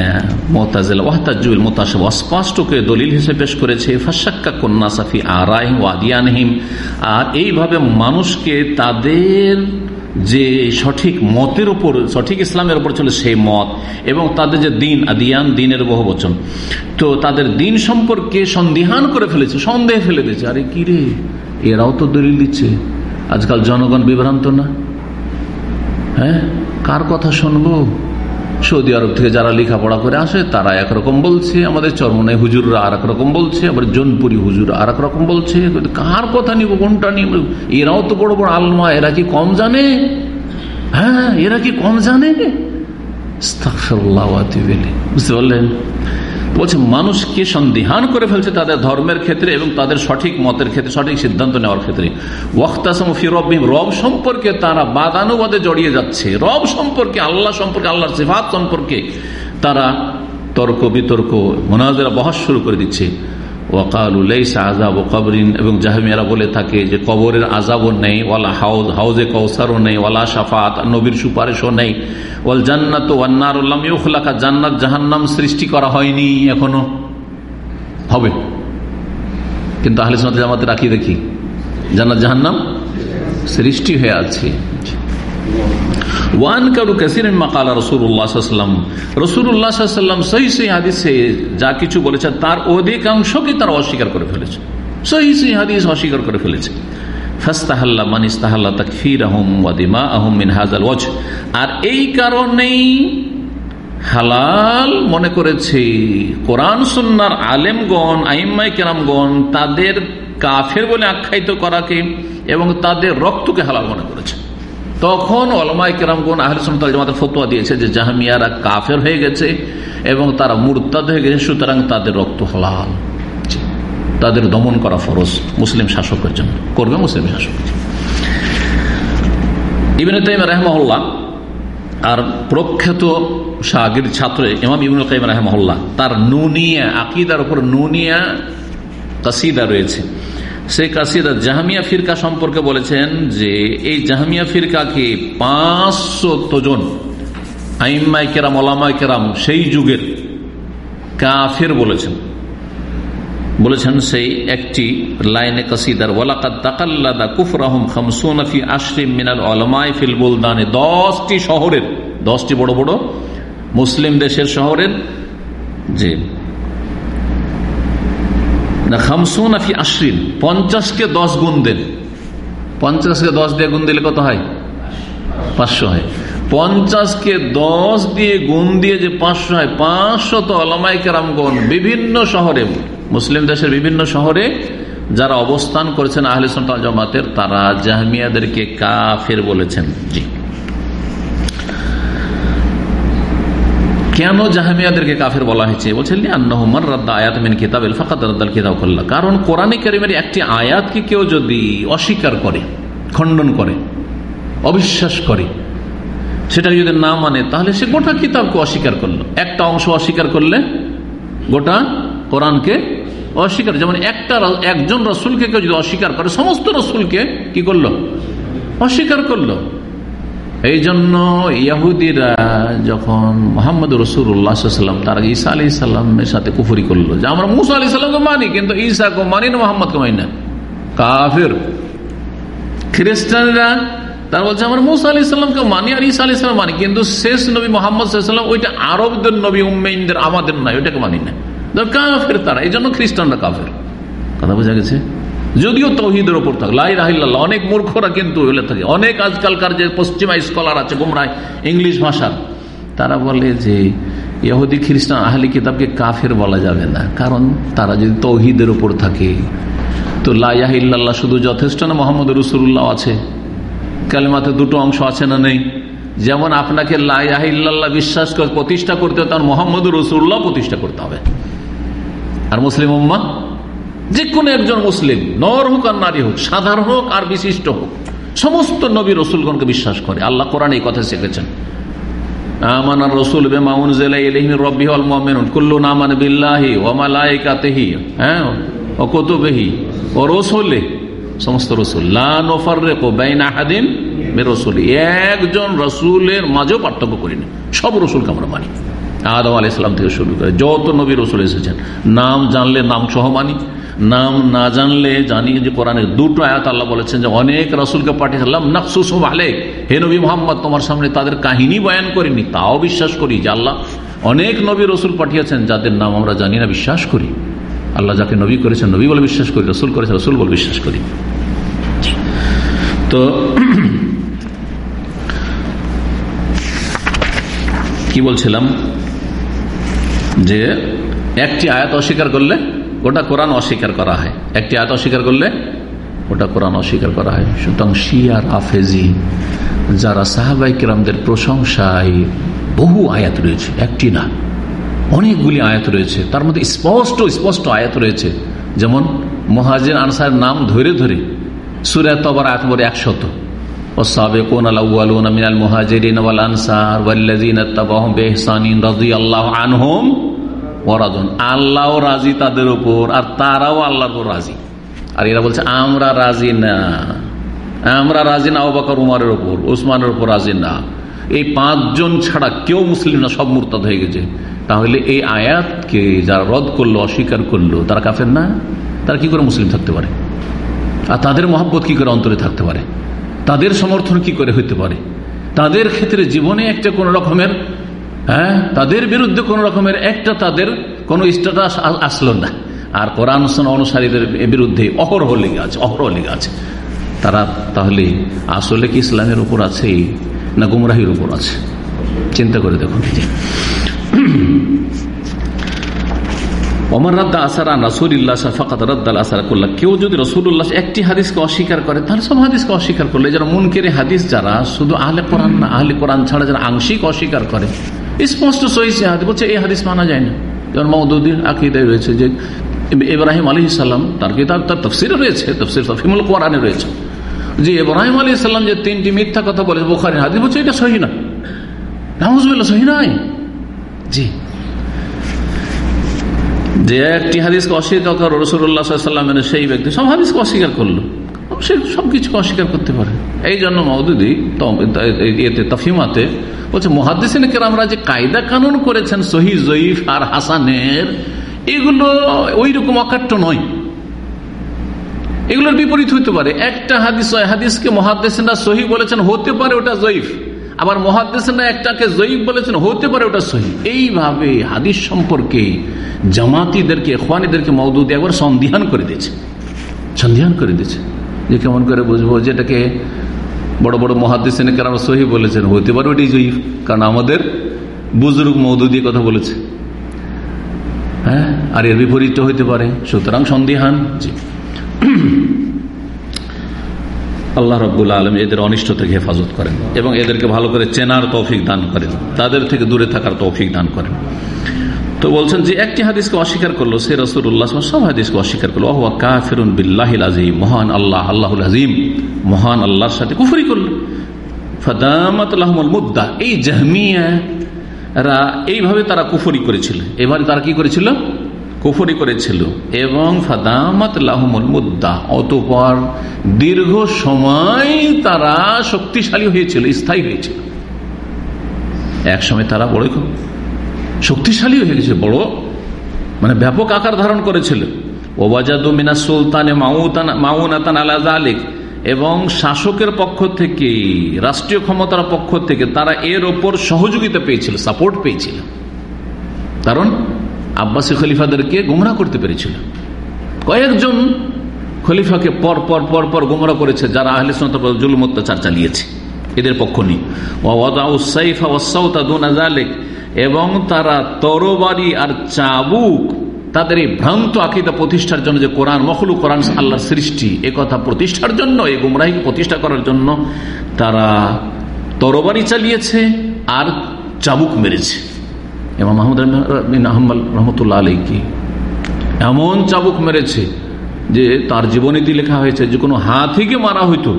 মোতাজেল ওয়াহতাজুল মোতাসব অস্পষ্টকে দলিল হিসেবে পেশ করেছে ফাসাক্কা কন্যা সাফি আরাহিম ওয়াদিয়ানহিম আর এইভাবে মানুষকে তাদের যে সঠিক মতের উপর, সঠিক ইসলামের উপর চলে সেই মত এবং তাদের যে দিন, আদিয়ান, দিনের বহু বচন তো তাদের দিন সম্পর্কে সন্দিহান করে ফেলেছে, সন্দেহে ফেলে দিয়েছে। আরে কি রে? এরাও তো দলিল দিচ্ছে। আজকাল জনগণ বিভ্রান্ত না? হ্যাঁ? কার কথা শুনব? সৌদি আরব থেকে যারা লেখাপড়া করে আসে, তারা একরকম বলছে, আমাদের চরমনায় হুজুররা আর রকম বলছে, আবার জনপুরি হুজুর আর রকম বলছে কার কথা নিব, কোনটা নিব? এরাও তো বড় বড় আলমা, এরা কি কম জানে? হ্যাঁ এরা কি কম জানে? বুঝতে পারলেন? বলছে, মানুষকে সন্দেহান করে ফেলছে তাদের ধর্মের ক্ষেত্রে এবং তাদের সঠিক মতের ক্ষেত্রে, সঠিক সিদ্ধান্ত নেওয়ার ক্ষেত্রে। ওয়াক্তাসম ফিরবিম রব সম্পর্কে তারা বাদানুবাদে জড়িয়ে যাচ্ছে। রব সম্পর্কে, আল্লাহ সম্পর্কে, আল্লাহর সিফাত সম্পর্কে তারা তর্ক বিতর্ক, মোনাজেরা বহাস শুরু করে দিচ্ছে। ওয়াকালুলাইসা আজাব কবরিন, এবং জাহামিয়ারা বলে থাকে যে কবরের আজাবও নেই, ওয়ালা হাউজ হাউজে কৌসারও নেই, ওয়ালা সাফাত নবীর সুপারিশও নেই। ওয়াল জান্নাত ওয়ান্নার ইউখলাকা জান্নাত, জাহান্নাম সৃষ্টি করা হয়নি এখনও। হবে। কিন্তু আহলে সনাতে জামাতে রাখি দেখি জান্নাত জাহান্নাম সৃষ্টি হয়ে আছে। ওয়ান কারু যা কিছু বলেছে তার অধিকাংশকে তারা অস্বীকার করে ফেলেছে। সহি সহি হাদিস অস্বীকার করে ফেলেছে। আহম আহম হাজাল আর এই কারণেই হালাল মনে করেছে কোরআন, সুন্নার আলেমগণ আইম্মাই কেরামগণ তাদের কাফের বলে আখ্যায়িত করাকে এবং তাদের রক্তকে হালাল মনে করেছে। তখন অলমাই কেরামগুন আহলে সুনতাল জামাতের ফতোয়া দিয়েছে যে জাহামিয়ারা কাফের হয়ে গেছে এবং তারা মুরতাদ হয়ে গেছে, সুতরাং তাদের রক্ত হলাল। তাদের দমন করা ফরজ মুসলিম শাসকের জন্য। করবে মুসলিম শাসক। ইবিন তাইম রহমহল্লা আর প্রখ্যাত শাহির ছাত্র ইমাম ইবুল কাইম রাহমহল্লা তার নুনিয়া, আকিদার উপর নুনিয়া কাসিদা রয়েছে। সেই কাসিদা জাহামিয়া ফিরকা সম্পর্কে বলেছেন যে এই জাহামিয়া ফিরকাকে পাঁচশত জন আইম্মাই কেরাম ওলামাই কেরাম সেই যুগের কাফের বলেছেন। বলেছেন সেই একটি লাইনে কাসিদার, ওয়ালাকাদ তাকাল্লাদা কুফরাহম খামসুনাফি আশরিম মিনাল আলমাই ফিল বুলদানে দশটি শহরের, দশটি বড় বড় মুসলিম দেশের শহরের যে না খামসুনাফি আশরিন, পঞ্চাশকে দশ গুণ দেন। পঞ্চাশকে দশ দিয়ে গুণ দিলে কত হয়? পাঁচশো হয়। পঞ্চাশকে দশ দিয়ে গুণ দিয়ে যে পাঁচশো হয়, পাঁচশো তো আলামাই বিভিন্ন শহরে, মুসলিম দেশের বিভিন্ন শহরে যারা অবস্থান করেছেন আহলে সন্তাল জামাতের, তারা জাহমিয়াদেরকে কাফের বলেছেন। জি। কেন জাহামিয়াদেরকে কাফের বলা হয়েছে? বলছেন আয়াত মিন কিতাব ফাকাত রাদ্দাল কিতাব করল্লা কারণ কোরআনে কারিমের একটি আয়াতকে কেউ যদি অস্বীকার করে, খণ্ডন করে, অবিশ্বাস করে, সেটাকে যদি না মানে তাহলে সে গোটা কিতাবকে অস্বীকার করল। একটা অংশ অস্বীকার করলে গোটা কোরআনকে অস্বীকার। যেমন একটা একজন রসুলকে কেউ যদি অস্বীকার করে, সমস্ত রসুলকে কি করল? অস্বীকার করল। এই জন্য ইয়াহুদিরা যখন মোহাম্মদ রসুল্লাহাম তারা ঈসা আলি সাল্লামের সাথে কুফুরি করল। যে আমরা মুসা আলি সাল্লামকে মানি, কিন্তু ঈসাকে মানি না, মোহাম্মদকে মানি না। কাফের। খ্রিস্টানরা, তারা বলছে, আমরা মুসা আলি সাল্লামকে মানি আর ঈসা আলি সাল্লাম মানি, কিন্তু শেষ নবী মোহাম্মদ ওইটা আরবদের নবী, উম্মেইনদের আমাদের নয় ওইটাকে মানি না। কাফের তারা এই জন্য খ্রিস্টানরা কাফের। কথা বোঝা গেছে? যদিও তৌহিদের ওপর থাকে। লাই রাহিল্লাহ অনেক মূর্খরা কিন্তু হলে থাকে। অনেক আজকালকার যে পশ্চিমা স্কলার আছে গুমরায় ইংলিশ ভাষার, তারা বলে যে ইহুদি, খ্রিস্টান, আহলি কিতাবকে কাফের বলা যাবে না। কারণ তারা যদি তৌহিদের ওপর থাকে, তো লাইয়াহিল্লাহ শুধু যথেষ্ট না, মোহাম্মদ রসুল্লাহ আছে। কালিমাতে দুটো অংশ আছে না নেই? যেমন আপনাকে লাইয়াহিল্লাহ বিশ্বাস প্রতিষ্ঠা করতে হবে, তখন মোহাম্মদ রসুল্লাহ প্রতিষ্ঠা করতে হবে। আর মুসলিম উম্মা? যে কোনো একজন মুসলিম, নর হোক আর নারী হোক, সাধারণ হোক আর বিশিষ্ট হোক, সমস্ত নবী রসুলগণকে বিশ্বাস করে। আল্লাহ কোরআন এই কথা শিখেছেন। আমানার রসুল কুল্লু হ্যাঁ ও সমস্ত রসুল। রসুল। একজন রসুলের মাঝেও পার্থক্য করিনি। সব রসুলকে আমরা মানি। আদম আলি ইসলাম থেকে শুরু করে যত নবী রসুল এসেছেন, নাম জানলে নাম সহ মানি। নাম না জানলে জানি যে কোরআনের দুটো আয়াত আল্লাহ বলেছেন যে অনেক রসুলকে পাঠিয়েছিলাম নাকসুসুম আলে হে নবী মোহাম্মদ, তোমার সামনে তাদের কাহিনী বয়ান করিনি, তাও বিশ্বাস করি যে আল্লাহ অনেক নবী রসুল পাঠিয়েছেন যাদের নাম আমরা জানি না, বিশ্বাস করি। আল্লাহ যাকে নবী করেছেন, নবী বলে বিশ্বাস করি, রসুল করেছেন, রসুল বলে বিশ্বাস করি। তো কি বলছিলাম? যে একটি আয়াত অস্বীকার করলে গোটা কোরআন অস্বীকার করা হয় একটি আয়াত অস্বীকার করলে ওটা কোরআন অস্বীকার করা হয় সুতরাং শিয়ার আফেজি যারা সাহাবাই কিরামদের প্রশংসায় বহু আয়াত রয়েছে একটি না অনেকগুলি আয়াত রয়েছে তার মধ্যে স্পষ্ট স্পষ্ট আয়াত রয়েছে যেমন মহাজের আনসার নাম ধরে ধরে সুরে তবর আয়াত বলে একশত والسابقون الأولون من المهاجرين والأنصار والذين اتبعهم بإحسان رضي الله عنهم ওরাদন আল্লাহ রাজি তাদের উপর, আর তারাও আল্লাহর উপর রাজি। আর এরা বলছে, আমরা রাজি না। আমরা রাজি না অবাকর উমারের উপর ওসমানের উপর রাজি না। এই পাঁচজন ছাড়া কেউ মুসলিম না, সব মুরতাদ হয়ে গেছে। তাহলে এই আয়াতকে যারা রদ করল, অস্বীকার করল, তারা কাফের না? তারা কি করে মুসলিম থাকতে পারে? আর তাদের মহব্বত কি করে অন্তরে থাকতে পারে? তাদের সমর্থন কি করে হইতে পারে? তাদের ক্ষেত্রে জীবনে একটা কোন রকমের হ্যাঁ? তাদের বিরুদ্ধে কোন রকমের একটা তাদের কোন স্ট্যাটাস আসলো না। আর কোরআন অনুসারীদের বিরুদ্ধে অহরহ লেগে আছে, অহরহ লেগে আছে। তারা তাহলে আসলে কি ইসলামের উপর আছে না গুমরাহির উপর আছে? চিন্তা করে দেখুন অমর রাদ্দা আসারা রসুল্লাহ ফাকাত রদ্দাল আসারা করল্লা কেউ যদি রসুল্লাহ একটি হাদিসকে অস্বীকার করে, তাহলে সব হাদিসকে অস্বীকার করলে যারা মুনকের হাদিস যারা শুধু আহলে কোরআন না, আহলে কোরআন ছাড়া যারা আংশিক অস্বীকার করে। স্পষ্ট সহিসে বলছে, এই হাদিস মানা যায় না যেমন মৌদুদ্দিন আকিদায় রয়েছে যে ইব্রাহিম আলী সাল্লাম তার কিতাব, তার তফসিরে রয়েছে, তফসির ফিমুল কোরআনে রয়েছে। যে ইব্রাহিম আলী সাল্লাম যে তিনটি মিথ্যা কথা বলেছে বোখারি হাদিস বলছে, এটা সহি না। যে একটি সেই ব্যক্তি, সব হাদিসকে অস্বীকার করল। সে সবকিছুকে অস্বীকার করতে পারে। এই জন্য মৌদুদি এতে তফিমাতে বলছে মহাদিসিন কেরামরা যে কায়দা কানুন করেছেন সহি জয়ীফ আর হাসানের, এগুলো ওই রকম অকাট্য নয়। এগুলোর বিপরীত হইতে পারে। একটা হাদিস হাদিসকে মহাদেসিনা সহি বলেছেন, হতে পারে ওটা জয়ীফ। আবার মহাদেসিনা একটাকে জয়ীফ বলেছেন, হতে পারে ওটা সহি। এইভাবে হাদিস সম্পর্কে জামাতিদেরকে খোয়ানিদেরকে মৌদুদ একবার সন্ধিহান করে দিয়েছে। সন্দিহান করে দিয়েছে। যে কেমন করে বুঝব? যেটাকে বড় বড় মহাদিসেনে কেন সহি বলেছেন। হতে পারে ওটি জয়ীফ, কারণ আমাদের বুজুর্গ মৌদুদি কথা বলেছে। হ্যাঁ? আর এর বিপরীত হইতে পারে। সুতরাং সন্দিহান, জি। আল্লাহ রব্বুল আলম এদের অনিষ্ট থেকে হেফাজত করেন এবং এদেরকে ভালো করে চেনার তৌফিক দান করেন। তাদের থেকে দূরে থাকার তৌফিক দান করেন। তো বলছেন যে একটি হাদিসকে অস্বীকার করল, সে রসুল্লাহ সব হাদিসকে অস্বীকার করল। ওহ কাফিরুন বিল্লাহিল আজিম মহান আল্লাহ, আল্লাহুল আজিম মহান আল্লাহর সাথে কুফরি করল। ফদামত মুদ্দা, এই জাহমিয়ারা এইভাবে তারা কুফরি করেছিল। এবারে তারা কি করেছিল? কুফরি করেছিল। এবং ফাদামাত লাহমুল মুদ্দা, অতপর দীর্ঘ সময় তারা শক্তিশালী হয়েছিল, স্থায়ী হয়েছিল। এক সময় তারা বড় শক্তিশালী হয়ে গেছে, বড়। মানে ব্যাপক আকার ধারণ করেছিল। ওবাজাদু মিনা সুলতানে মাউনাতান আলাদা এবং শাসকের পক্ষ থেকে, রাষ্ট্রীয় ক্ষমতার পক্ষ থেকে তারা এর ওপর সহযোগিতা পেয়েছিল সাপোর্ট পেয়েছিল। কারণ আব্বাসী খলিফাদেরকে গুমরা করতে পেরেছিল। কয়েকজন খলিফাকে পর পর পর পর গুমরা করেছে, যারা আহলে জুলুম অত্যাচার চালিয়েছে। এদের পক্ষ নেই এবং তারা তরবারি আর চাবুক তাদের এই ভ্রান্ত আকিদা প্রতিষ্ঠার জন্য যে কোরআন মখলু কোরআন আল্লাহ সৃষ্টি, এ কথা প্রতিষ্ঠার জন্য এই গুমরাহিকে প্রতিষ্ঠা করার জন্য তারা তরবারি চালিয়েছে আর চাবুক মেরেছে। এবং মাহমুদ আহম্মদ রহমতুল্লাহ আলীকে এমন চাবুক মেরেছে যে তার জীবনীতি লেখা হয়েছে যে কোনো হাতিকে মারা হইতো।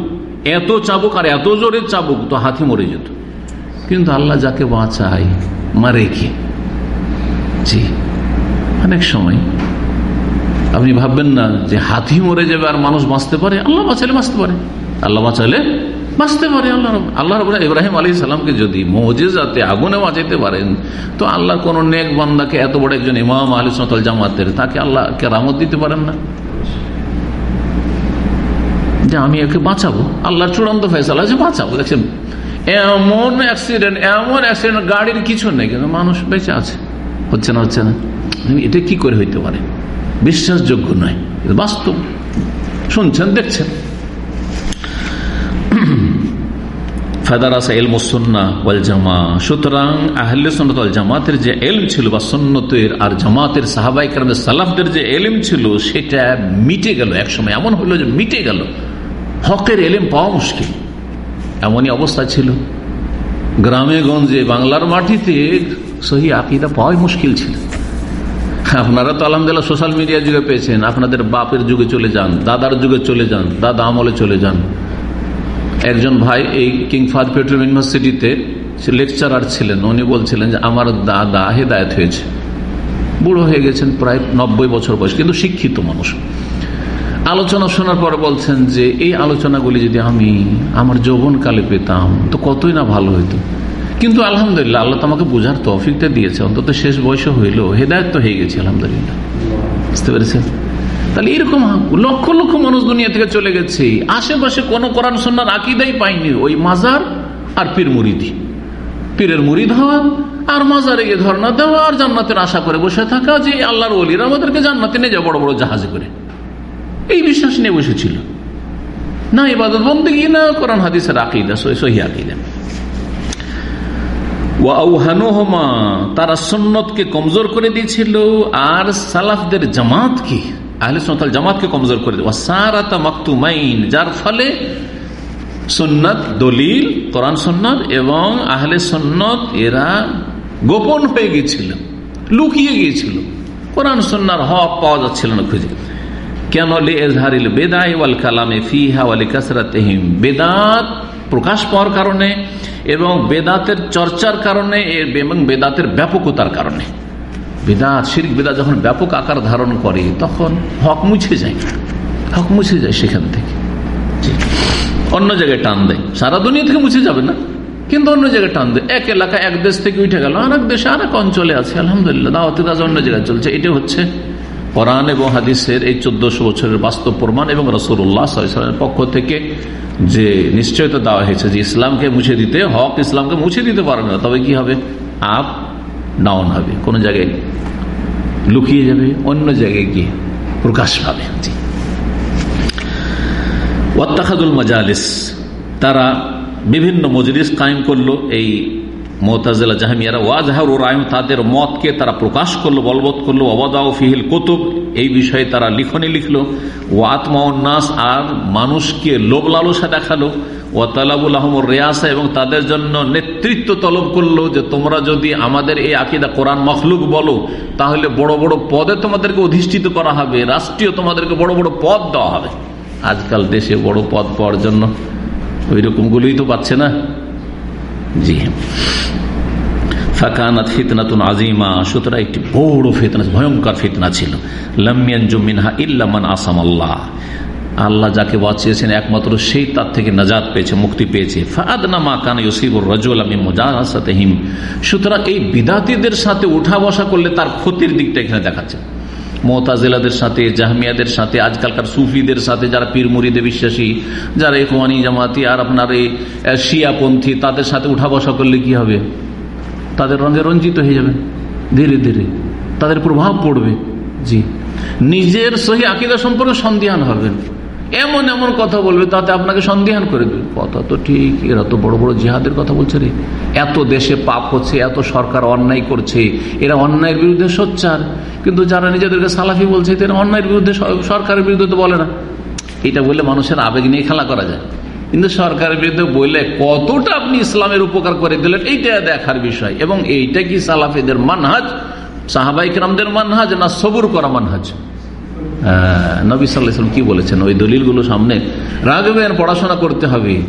এত চাবুক আর এত জোরে চাবুক তো হাতি মরে যেত। কিন্তু আল্লাহ যাকে বাঁচায় মারে কি? জি, অনেক সময় আপনি ভাববেন না যে হাতি মরে যাবে আর মানুষ বাঁচতে পারে, আল্লাহ বাঁচালে বাঁচতে পারে। আল্লাহ বাঁচালে বাঁচতে পারে আল্লাহ আল্লাহ রব, ইব্রাহিম আলী সালামকে যদি যাতে আগুনে বাঁচাইতে পারেন, তো আল্লাহ কোন নেক বান্দাকে এত বড় একজন ইমাম আলী সাল জামাতের তাকে আল্লাহ কেরামত দিতে পারেন না। যে আমি একে বাঁচাবো, আল্লাহর চূড়ান্ত ফেসলা যে বাঁচাবো। দেখছেন এমন অ্যাক্সিডেন্ট এমন অ্যাক্সিডেন্ট গাড়ির কিছু নেই, কিন্তু মানুষ বেঁচে আছে। হচ্ছে না হচ্ছে না। এটা কি করে হইতে পারে? বিশ্বাসযোগ্য নয়। বাস্তব। শুনছেন, দেখছেন? জামা। সুতরাং জামাতের যে ছিল বা আর জামাতের সাহাবাই কারণে যে ছিল, সেটা মিটে গেল। একসময় এমন হলো যে মিটে গেল। হকের এলিম পাওয়া মুশকিল। এমনই অবস্থা ছিল। গ্রামে গঞ্জে বাংলার মাটিতে সহি আকিদা পাওয়াই মুশকিল ছিল। আপনারা তো আলহামদুলিল্লাহ সোশ্যাল মিডিয়ার যুগে পেয়েছেন, আপনাদের বাপের যুগে চলে যান, দাদার যুগে চলে যান, দাদা আমলে চলে যান। একজন ভাই এই কিংফাদ পেট্রোল ইউনিভার্সিটিতে লেকচারার ছিলেন, উনি বলছিলেন যে, আমার দাদা হেদায়ত হয়েছে। বুড়ো হয়ে গেছেন প্রায় নব্বই বছর বয়স, কিন্তু শিক্ষিত মানুষ। আলোচনা শোনার পরে বলছেন যে, এই আলোচনাগুলি যদি আমি আমার যৌবনকালে পেতাম, তো কতই না ভালো হইতো? কিন্তু আলহামদুলিল্লাহ, আল্লাহ তোমাকে বোঝার তফিকটা দিয়েছে। অন্তত শেষ বয়সে হইল, হেদায়ত তো হয়ে গেছে, আলহামদুলিল্লাহ। বুঝতে পেরেছেন? তাহলে এরকম লক্ষ লক্ষ মানুষ দুনিয়া থেকে চলে গেছে। আশেপাশে কোন কোরআন সন্ন্যার আকিদাই পাইনি ওই মাজার আর পীর মুরিদি। পীরের মুরিদ হওয়া আর মাজারে গিয়ে ধর্ণা দেওয়া আর জান্নাতের আশা করে বসে থাকা যে আল্লাহর অলিরা আমাদেরকে জান্নাতে নিয়ে যায় বড় বড় জাহাজে করে। এই বিশ্বাস নিয়ে বসেছিল। না, ইবাদত বন্দী, না কোরআন, হাদিসের আকিদা, সহি আকিদা। তারা সন্ন্যতকে কমজোর করে দিয়েছিল, আর সালাফদের জামাতকে, আহলে সন্তাল জামাতকে কমজোর করে দেওয়া সারাতা মাকতুমাইন, যার ফলে সন্ন্যত দলিল, কোরআন সন্ন্যত এবং আহলে সন্ন্যত এরা গোপন হয়ে গিয়েছিল, লুকিয়ে গিয়েছিল। কোরআন সন্ন্যার হক পাওয়া যাচ্ছিল না খুঁজে। কেন লে এজহারিল বেদাই ওয়াল কালামে ফিহা ওয়ালি কাসরাতেহিম? বেদাত প্রকাশ পাওয়ার কারণে এবং বেদাতের চর্চার কারণে, এবং বেদাতের ব্যাপকতার কারণে। বেদাত, শিরিক বেদা যখন ব্যাপক আকার ধারণ করে, তখন হক মুছে যায়। হক মুছে যায় সেখান থেকে। অন্য জায়গায় টান দেয়। সারা দুনিয়া থেকে মুছে যাবে না। কিন্তু অন্য জায়গায় টান দেয়। এক এলাকা, এক দেশ থেকে উঠে গেল আর এক দেশে আর এক অঞ্চলে আছে। আলহামদুলিল্লাহ, দাওয়াতের কাজ অন্য জায়গায় চলছে। এটা হচ্ছে কোরআন এবং হাদিসের এই চোদ্দশো বছরের বাস্তব প্রমাণ এবং রসুল্লাহ সাল্লামের পক্ষ থেকে যে নিশ্চয়তা দেওয়া হয়েছে যে ইসলামকে মুছে দিতে, হক ইসলামকে মুছে দিতে পারবে না, তবে কি হবে? আপ ডাউন হবে। কোন জায়গায় লুকিয়ে যাবে, অন্য জায়গায় গিয়ে প্রকাশ পাবে। ওয়াত্তাখাদুল মজালিস, তারা বিভিন্ন মজলিস কায়েম করল এই মোতাজেলা জাহামিয়ারা ওয়াজহার রায়ম তাদের মতকে তারা প্রকাশ করল, বলবৎ করল অবদাও ফিহিল কুতুব, এই বিষয়ে তারা লিখনে লিখলো ও আত্মাউন্নাস আর মানুষকে লোভ লালসা দেখাল ও তালাবুল আহমর রেয়াসা, এবং তাদের জন্য নেতৃত্ব তলব করল, যে তোমরা যদি আমাদের এই আকিদা কোরআন মখলুক বলো, তাহলে বড় বড় পদে তোমাদেরকে অধিষ্ঠিত করা হবে, রাষ্ট্রীয় তোমাদেরকে বড় বড় পদ দেওয়া হবে। আজকাল দেশে বড় পদ পাওয়ার জন্য ওই রকমগুলোই তো পাচ্ছে না। জি। ফিতনা ইল্লামান আসাম আল্লাহ আল্লাহ যাকে একমাত্র সেই তার থেকে নাজাদ পেয়েছে, মুক্তি পেয়েছে। ফাদনা মা কান মোজাহিম সুতরাং এই বিদাতিদের সাথে উঠা বসা করলে তার ক্ষতির দিকটা এখানে দেখাচ্ছে। মোতাজেলাদের সাথে, জাহমিয়াদের সাথে, আজকালকার সুফিদের সাথে যারা পীর মুরিদে বিশ্বাসী, যারা এখওয়ানি জামাতি আর আপনার এই শিয়াপন্থী, তাদের সাথে উঠা বসা করলে কি হবে? তাদের রঙে রঞ্জিত হয়ে যাবে, ধীরে ধীরে। তাদের প্রভাব পড়বে। জি। নিজের সহি আকিদা সম্পর্কে সন্দেহান হবেন। এমন এমন কথা বলবে, তাতে আপনাকে সন্দেহান করে দেবে। কথা তো ঠিক, এরা তো বড় বড় জিহাদের কথা বলছে রে। এত দেশে পাপ হচ্ছে, এত সরকার অন্যায় করছে, এরা অন্যায়ের বিরুদ্ধে সোচ্চার। কিন্তু যারা নিজেদেরকে সালাফি বলছে তারা অন্যায়ের বিরুদ্ধে সরকারের বিরুদ্ধে তো বলে না। এটা বললে মানুষের আবেগ নিয়ে খেলা করা যায়। কিন্তু সরকারের বিরুদ্ধে বললে কতটা আপনি ইসলামের উপকার করে দিলেন, এইটা দেখার বিষয়। এবং এইটা কি সালাফিদের মানহাজ সাহাবাইক রামদের মানহাজ না সবুর করা মানহাজ? নবী সাল্লাম কি বলেছেন? ওই দলিলগুলো সামনে রাখবেন পড়াশোনা করতে হবে।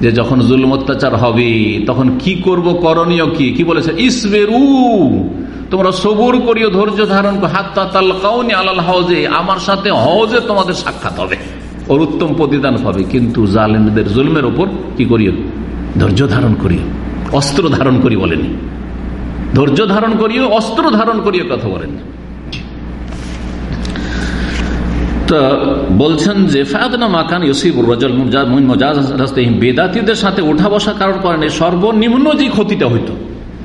যে যখন জুলম অত্যাচার হবে, তখন কি করব, করণীয় কি? কি বলেছে? ইসবেরু, তোমরা সবুর করিও, ধৈর্য ধারণ হাত্তা তাল কাউনি আলাল হজে আমার সাথে হজে তোমাদের সাক্ষাৎ হবে। ওর উত্তম প্রতিদান পাবে। কিন্তু জালেমদের জুলমের ওপর কি করিও? ধৈর্য ধারণ করিও। অস্ত্র ধারণ করি বলেনি ধৈর্য ধারণ করিও, অস্ত্র ধারণ করিও কথা বলেন বলছেন যে, ফায়দনা মাকান ইউসিবুর রাজল বেদাতিদের সাথে উঠা বসা কারণ কারণে সর্বনিম্ন যে ক্ষতিটা হইতো,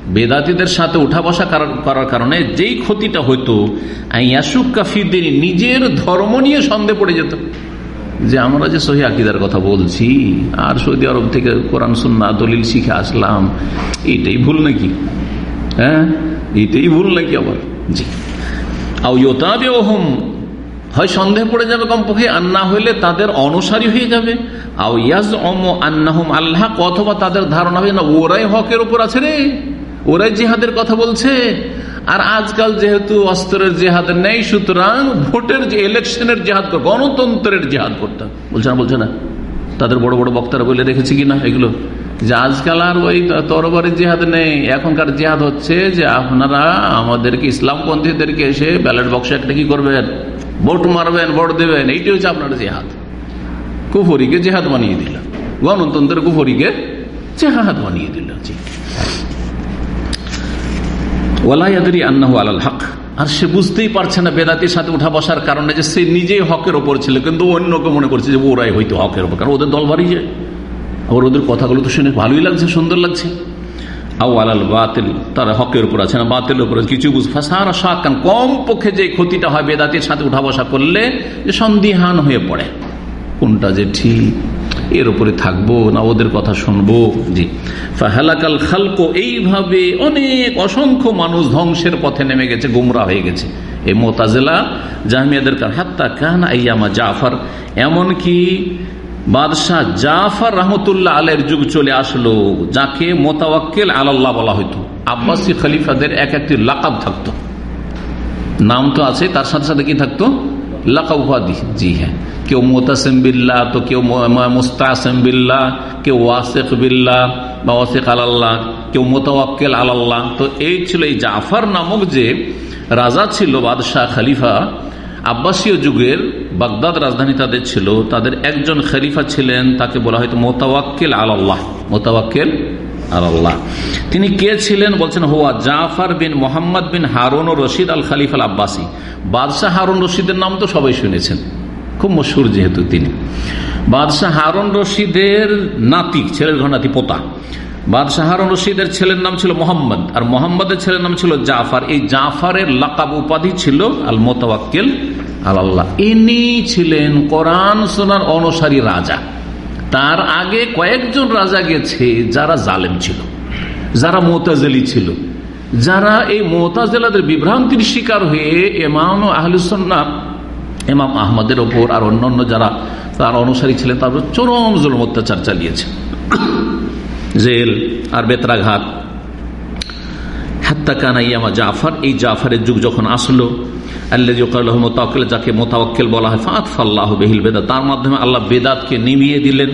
বেদাতিদের সাথে উঠা বসা করার কারণে যেই ক্ষতিটা হইতো নিজের ধর্ম নিয়ে সন্দেহ পড়ে যেত। যে আমরা যে সহি আকিদার কথা বলছি, আর সৌদি আরব থেকে কোরআন, সুন্না, দলিল শিখে আসলাম, এটাই ভুল নাকি? হ্যাঁ? এটাই ভুল নাকি আবার? জি। আউতাবেহম হয় সন্দেহ পড়ে যাবে কমপক্ষে, আর না হইলে তাদের অনুসারী হয়ে যাবে। আন্নাহম আল্লাহ অথবা তাদের ধারণা হবে না, ওরাই হকের উপর আছে রে। ওরাই জেহাদের কথা বলছে। আর আজকাল যেহেতু অস্ত্রের জেহাদ নেই, সুতরাং ভোটের যে, ইলেকশনের জেহাদ গণতন্ত্রের জেহাদ করতে বলছে না বলছে না। তাদের বড় বড় বক্তারা বলে রেখেছে কিনা এগুলো? যে আজকাল আর ওই তরবারের জেহাদ নেই। এখনকার জেহাদ হচ্ছে যে আপনারা আমাদেরকে ইসলামপন্থীদেরকে এসে ব্যালট বক্সে একটা কি করবেন? ভোট মারবেন, ভোট দেবেন, এইটি হচ্ছে আপনার জেহাদ। কুফরিকে জেহাদ বানিয়ে দিল। গণতন্ত্রের কুফরিকে জেহাদ বানিয়ে দিল, জি। ওয়ালাইয়াদি আন্নাহু হক। আর সে বুঝতেই পারছে না বেদাতির সাথে উঠা বসার কারণে যে সে নিজেই হকের ওপর ছিল, কিন্তু অন্যকে মনে করছে যে ওরাই হয়তো হকের ওপর, কারণ ওদের দল বাড়ি যায় আবার ওদের কথাগুলো তো শুনে ভালোই লাগছে, সুন্দর লাগছে। আউ বাতিল, তারা হকের উপর আছে না বাতিলের উপর কিছু সারা সাকান কম পক্ষে যে ক্ষতিটা হয় বেদাতির সাথে উঠা বসা করলে যে সন্দিহান হয়ে পড়ে। কোনটা যে ঠিক, এর উপরে থাকব না ওদের কথা শুনব? জি। ফাহালাকাল খালকো, এইভাবে অনেক অসংখ্য মানুষ ধ্বংসের পথে নেমে গেছে, গুমরা হয়ে গেছে। এই মোতাজেলা জাহমিয়াদের হাত্তা কান আইয়ামা জাফর, এমনকি বাদশাহ জাফর রহমতুল্লাহ আলের যুগ চলে আসলো, যাকে মোতাওয়াক্কেল আল্লাহ বলা হইতো। আব্বাসী খলিফাদের এক একটি লাকাব থাকতো। নাম তো আছে, তার সাথে সাথে কি থাকতো? লাকা উপাধি। জি হ্যাঁ। কেউ মোতাসেম তো কেউ কেউ বা আল্লাহ কেউ আল্লাহ তো এই ছিল এই জাফর নামক যে রাজা ছিল বাদশাহ খালিফা আব্বাসীয় যুগের বাগদাদ রাজধানী তাদের ছিল, তাদের একজন খলিফা ছিলেন, তাকে বলা হয়তো মোতাওয়াক্কেল আল্লাহ মোতাওয়াক্কেল আল্লাহ তিনি কে ছিলেন বলছেন, হুয়া জাফার বিন মোহাম্মদ বিন হারুন ও রশিদ আল খালিফ আল আব্বাসী। বাদশাহ হারুন রশিদের নাম তো সবাই শুনেছেন, খুব মশুর যেহেতু তিনি। বাদশাহ হারুন রশিদের নাতি ছেলের ঘর নাতি পোতা। বাদশাহ হারুন রশিদের ছেলের নাম ছিল মোহাম্মদ, আর মোহাম্মদের ছেলের নাম ছিল জাফার। এই জাফারের লাকাব উপাধি ছিল আল মোতাবাক্কেল আল্লাহ ইনি ছিলেন কোরআন সোনার অনুসারী রাজা। তার আগে কয়েকজন রাজা গেছে যারা জালেম ছিল, যারা মোতাজেলি ছিল। যারা এই মোতাজেলাদের বিভ্রান্তির শিকার হয়ে এমাম আহলুসন্না এমাম আহমদের ওপর আর অন্যান্য যারা তার অনুসারী ছিলেন তারপর চরম জুলম অত্যাচার চালিয়েছে। জেল আর বেতরাঘাত। হাত্তা কানাইয়ামা জাফর, এই জাফরের যুগ যখন আসলো যাকে বলা হয় ফাঁত বেহিল তার মাধ্যমে আল্লাহ বেদাতকে দিলেন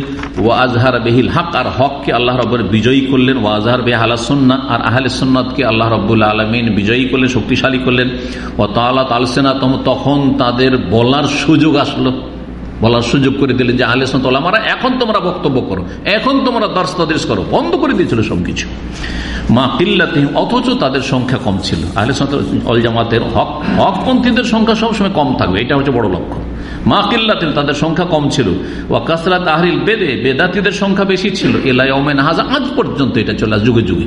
বেহিল হক, আর হককে বিজয়ী করলেন বেহালা আর আল্লাহ বিজয়ী শক্তিশালী করলেন। ও তালা তালসেনা তখন তাদের বলার সুযোগ আসলো। বলার সুযোগ করে দিলেন যে আহলে সন্তলামারা এখন তোমরা বক্তব্য করো, এখন তোমরা দর্শ দর্শতাদেশ করো, বন্ধ করে দিয়েছিল সবকিছু। মা কিল্লাতিম অথচ তাদের সংখ্যা কম ছিল। আহলে অল জামাতের হক, হকপন্থীদের সংখ্যা সবসময় কম থাকবে, এটা হচ্ছে বড় লক্ষ্য। মা কিল্লাতিম তাদের সংখ্যা কম ছিল। ও কাসরাত আহরিল বেদে, বেদাতিদের সংখ্যা বেশি ছিল। এলাই ওমেন হাজা, আজ পর্যন্ত এটা চলে যুগে যুগে।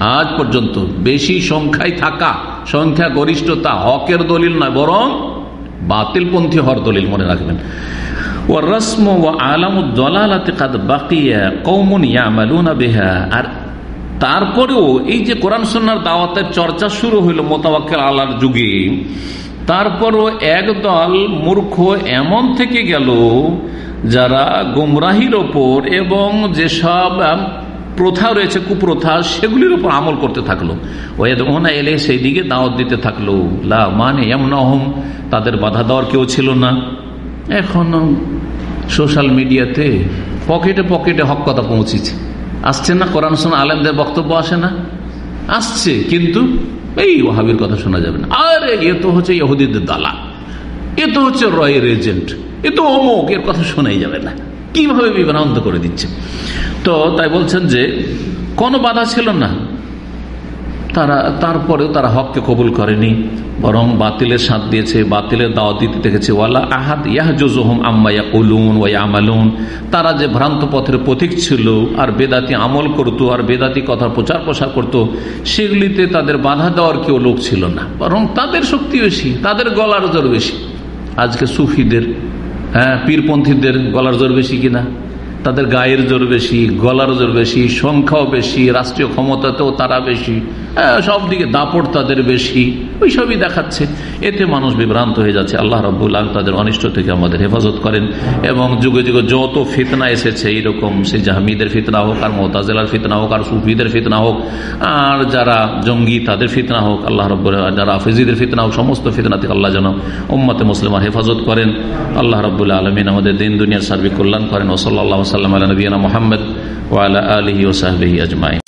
আজ পর্যন্ত বেশি সংখ্যায় থাকা সংখ্যা গরিষ্ঠতা হকের দলিল নয়, বরং বাতিলপন্থী হর দলিল মনে রাখবেন। ও রসম ও আলামুদ্দলালাতে কাদ বাকিয়া কৌমন ইয়ামালুনা বেহা। আর তারপরেও এই যে কোরআন সন্ন্যার দাওয়াতের চর্চা শুরু হইল মোতাবাক্কের আল্লাহর যুগে, তারপরও একদল মূর্খ এমন থেকে গেল যারা গুমরাহির ওপর এবং যেসব প্রথা রয়েছে, কুপ্রথা, সেগুলির উপর আমল করতে থাকল। ওনা এলে সেই দিকে দাওয়াত দিতে থাকল। লা মানে এমন অহম তাদের বাধা দেওয়ার কেউ ছিল না। এখন সোশ্যাল মিডিয়াতে পকেটে পকেটে হক কথা পৌঁছেছে। আসছে না? কোরআন শোনা আলেমদের বক্তব্য আসে না? আসছে, কিন্তু এই ওহাবির কথা শোনা যাবে না। আরে, এ তো হচ্ছে ইহুদিদের দালা এ তো হচ্ছে রয়ের এজেন্ট। এ তো অমুক, এর কথা শোনাই যাবে না। কীভাবে বিভ্রান্ত করে দিচ্ছে? তো তাই বলছেন যে, কোনো বাধা ছিল না। তারা, তারপরেও তারা হককে কবুল করেনি, বরং বাতিলের সাথ দিয়েছে, বাতিলের দাওয়া দিতে দেখেছে, ওয়ালা আহাদ ইয়াহজুজহম আম্মাইয়া কলুন ওয়া আমালুন তারা যে ভ্রান্ত পথের প্রতীক ছিল, আর বেদাতি আমল করত, আর বেদাতি কথা প্রচার প্রসার করত, সেগুলিতে তাদের বাধা দেওয়ার কেউ লোক ছিল না। বরং তাদের শক্তি বেশি, তাদের গলার জোর বেশি। আজকে সুফিদের পীরপন্থীদের গলার জোর বেশি কিনা? তাদের গায়ের জোর বেশি, গলার জোর বেশি, সংখ্যাও বেশি, রাষ্ট্রীয় ক্ষমতাতেও তারা বেশি। সব দিকে দাপট তাদের বেশি। ওই সবই দেখাচ্ছে। এতে মানুষ বিভ্রান্ত হয়ে যাচ্ছে। আল্লাহ রব্বুল্লাহ তাদের অনিষ্ট থেকে আমাদের হেফাজত করেন এবং যুগে যুগে যত ফিতনা এসেছে, এইরকম সে জাহামিদের ফিতনা হোক, আর মোতাজেলার ফিতনা হোক, আর সুফিদের ফিতনা হোক, আর যারা জঙ্গি তাদের ফিতনা হোক, আল্লাহ রব্বুল যারা আফিজিদের ফিতনা হোক, সমস্ত ফিতনা থেকে আল্লাহ যেন উম্মতে মুসলিমার হেফাজত করেন। আল্লাহ রব্বুল্লাহ আলমিন আমাদের দিন, দুনিয়ার সার্বিক কল্যাণ করেন। ওসল্লা সাল্লাম আলী নবীনা মোহাম্মদ ওয়ালা আলহি ওসাহবিহি আজমাই